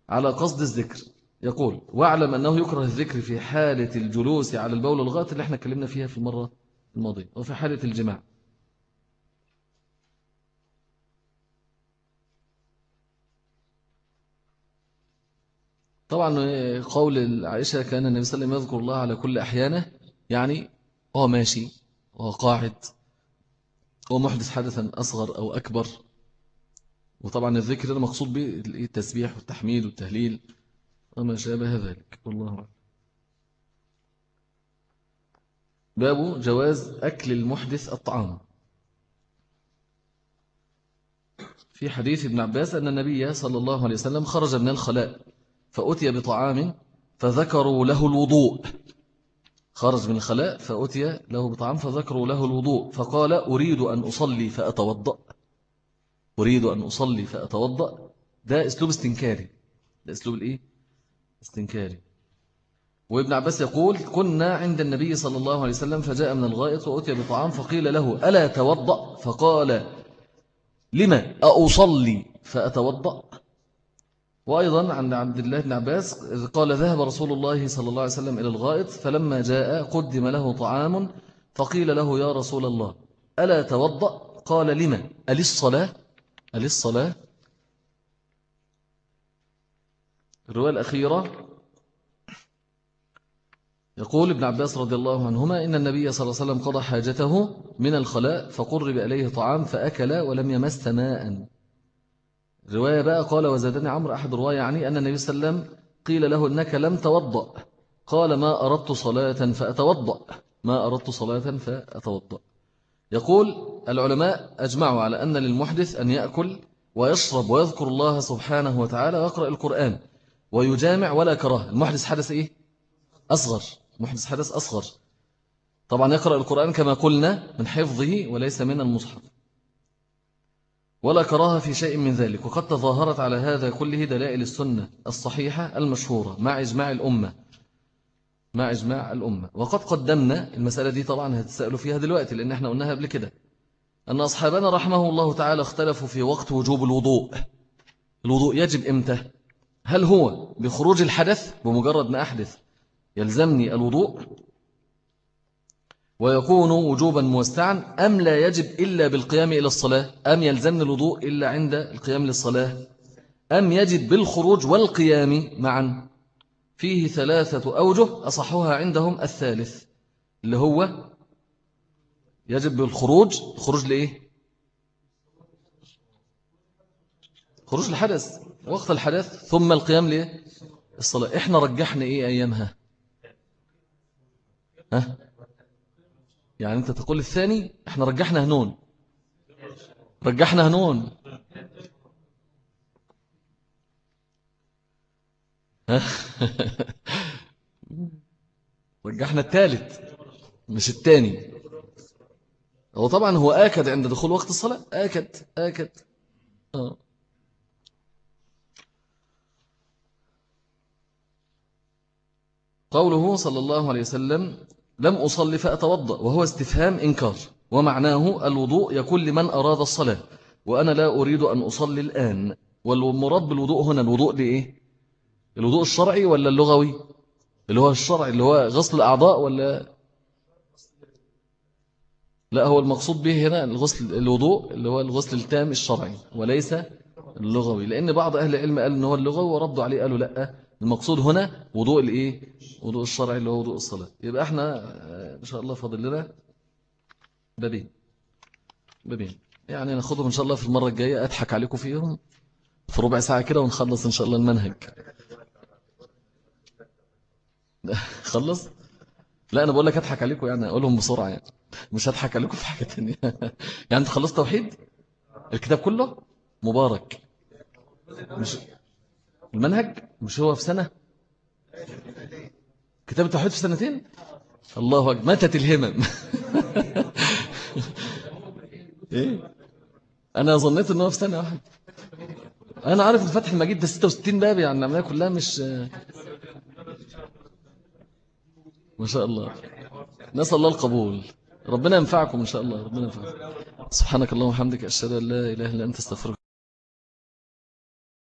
على قصد الذكر. يقول واعلم أنه يكره الذكر في حالة الجلوس على البول الغائط اللي إحنا اتكلمنا فيها في المرة الماضية وفي حالة الجماع. طبعا قول عائشة كان النبي صلى الله عليه وسلم يذكر الله على كل أحيانه يعني هو ماشي. وهو قاعد هو محدث حدثا أصغر أو أكبر. وطبعا الذكر المقصود به التسبيح والتحميد والتهليل وما شابه ذلك. والله أعلم. باب جواز أكل المحدث الطعام. في حديث ابن عباس أن النبي صلى الله عليه وسلم خرج من الخلاء فأتي بطعام فذكروا له الوضوء. خرج من الخلاء فأتي له بطعام فذكروا له الوضوء فقال أريد أن أصلي فأتوضأ. أريد أن أصلي فأتوضأ. ده أسلوب استنكاري. ده أسلوب الإيه؟ استنكاري. وابن عباس يقول كنا عند النبي صلى الله عليه وسلم فجاء من الغائط وأتي بطعام فقيل له ألا توضأ؟ فقال لما؟ أصلي فأتوضأ. وأيضا عن عبد الله بن عباس قال ذهب رسول الله صلى الله عليه وسلم إلى الغائط فلما جاء قدم له طعام فقيل له يا رسول الله ألا توضأ؟ قال لما؟ ألي الصلاة؟ ألي الصلاة؟ الرواية الأخيرة. يقول ابن عباس رضي الله عنهما إن النبي صلى الله عليه وسلم قضى حاجته من الخلاء فقرب إليه طعام فأكل ولم يمس ماء. رواية بقى قال وزادني عمرو أحد رواية يعني أن النبي صلى الله عليه وسلم قيل له أنك لم توضأ. قال ما أردت صلاة فأتوضأ. ما أردت صلاة فأتوضأ. يقول العلماء أجمعوا على أن للمحدث أن يأكل ويشرب ويذكر الله سبحانه وتعالى ويقرأ القرآن ويجامع ولا كراه المحدث حدث إيه؟ أصغر. محدث حدث أصغر. طبعا يقرأ القرآن كما قلنا من حفظه وليس من المصحف. ولا كراهة في شيء من ذلك وقد تظاهرت على هذا كله دلائل السنة الصحيحة المشهورة مع إجماع الأمة. مع إجماع الأمة. وقد قدمنا المسألة دي طبعا هتسألوا فيها دلوقتي لأن إحنا قلناها قبل كده أن أصحابنا رحمه الله تعالى اختلفوا في وقت وجوب الوضوء. الوضوء يجب إمتى؟ هل هو بخروج الحدث بمجرد ما أحدث؟ يلزمني الوضوء ويكون وجوبا موسعا أم لا يجب إلا بالقيام إلى الصلاة؟ أم يلزمني الوضوء إلا عند القيام للصلاة؟ أم يجب بالخروج والقيام معا؟ فيه ثلاثة أوجه أصحها عندهم الثالث اللي هو يجب بالخروج خروج لإيه؟ خروج الحدث وقت الحدث ثم القيام لإيه؟ الصلاة. إحنا رجحنا إيه أيامها؟ ها؟ يعني أنت تقول الثاني إحنا رجحنا هنون. رجحنا هنون. رجحنا الثالث مش الثاني. هو طبعا هو آكد عند دخول وقت الصلاة. آكد آكد. آه. قوله صلى الله عليه وسلم لم أصلي فأتوضأ وهو استفهام إنكار ومعناه الوضوء يكون لمن أراد الصلاة وأنا لا أريد أن أصلي الآن. والمراد بالوضوء هنا الوضوء لإيه؟ الوضوء الشرعي ولا اللغوي؟ اللي هو الشرعي اللي هو غسل الأعضاء ولا؟ لا هو المقصود به هنا الغسل الوضوء اللي هو الغسل التام الشرعي وليس اللغوي. لأن بعض أهل العلم قال إن هو اللغوي وردوا عليه قالوا لأ. المقصود هنا وضوء الايه؟ وضوء الشرعي اللي هو وضوء الصلاة. يبقى إحنا آه، إن شاء الله فاضل لنا بابين. بابين. يعني ناخدهم إن شاء الله في المرة الجاية أضحك عليكم فيهم في ربع ساعة كده ونخلص إن شاء الله المنهج. خلص؟ لا أنا بقول لك أضحك عليكم يعني أقولهم بسرعة يعني. مش هضحك عليكم في حاجة تانية. يعني أنت خلصت توحيد؟ الكتاب كله مبارك. مش المنهج مش هو في سنة؟ كتاب التوحيد في سنتين؟ الله أكبر. ماتت الهمم. إيه؟ أنا ظنيت أنه في سنة واحدة. أنا عارف الفتح المجيد ده 66 باب يعني العملية كلها مش ما شاء الله. نسأل الله القبول. ربنا ينفعكم إن شاء الله. ربنا ينفعكم. سبحانك اللهم وبحمدك أشهد أن لا إله إلا أنت أستغفرك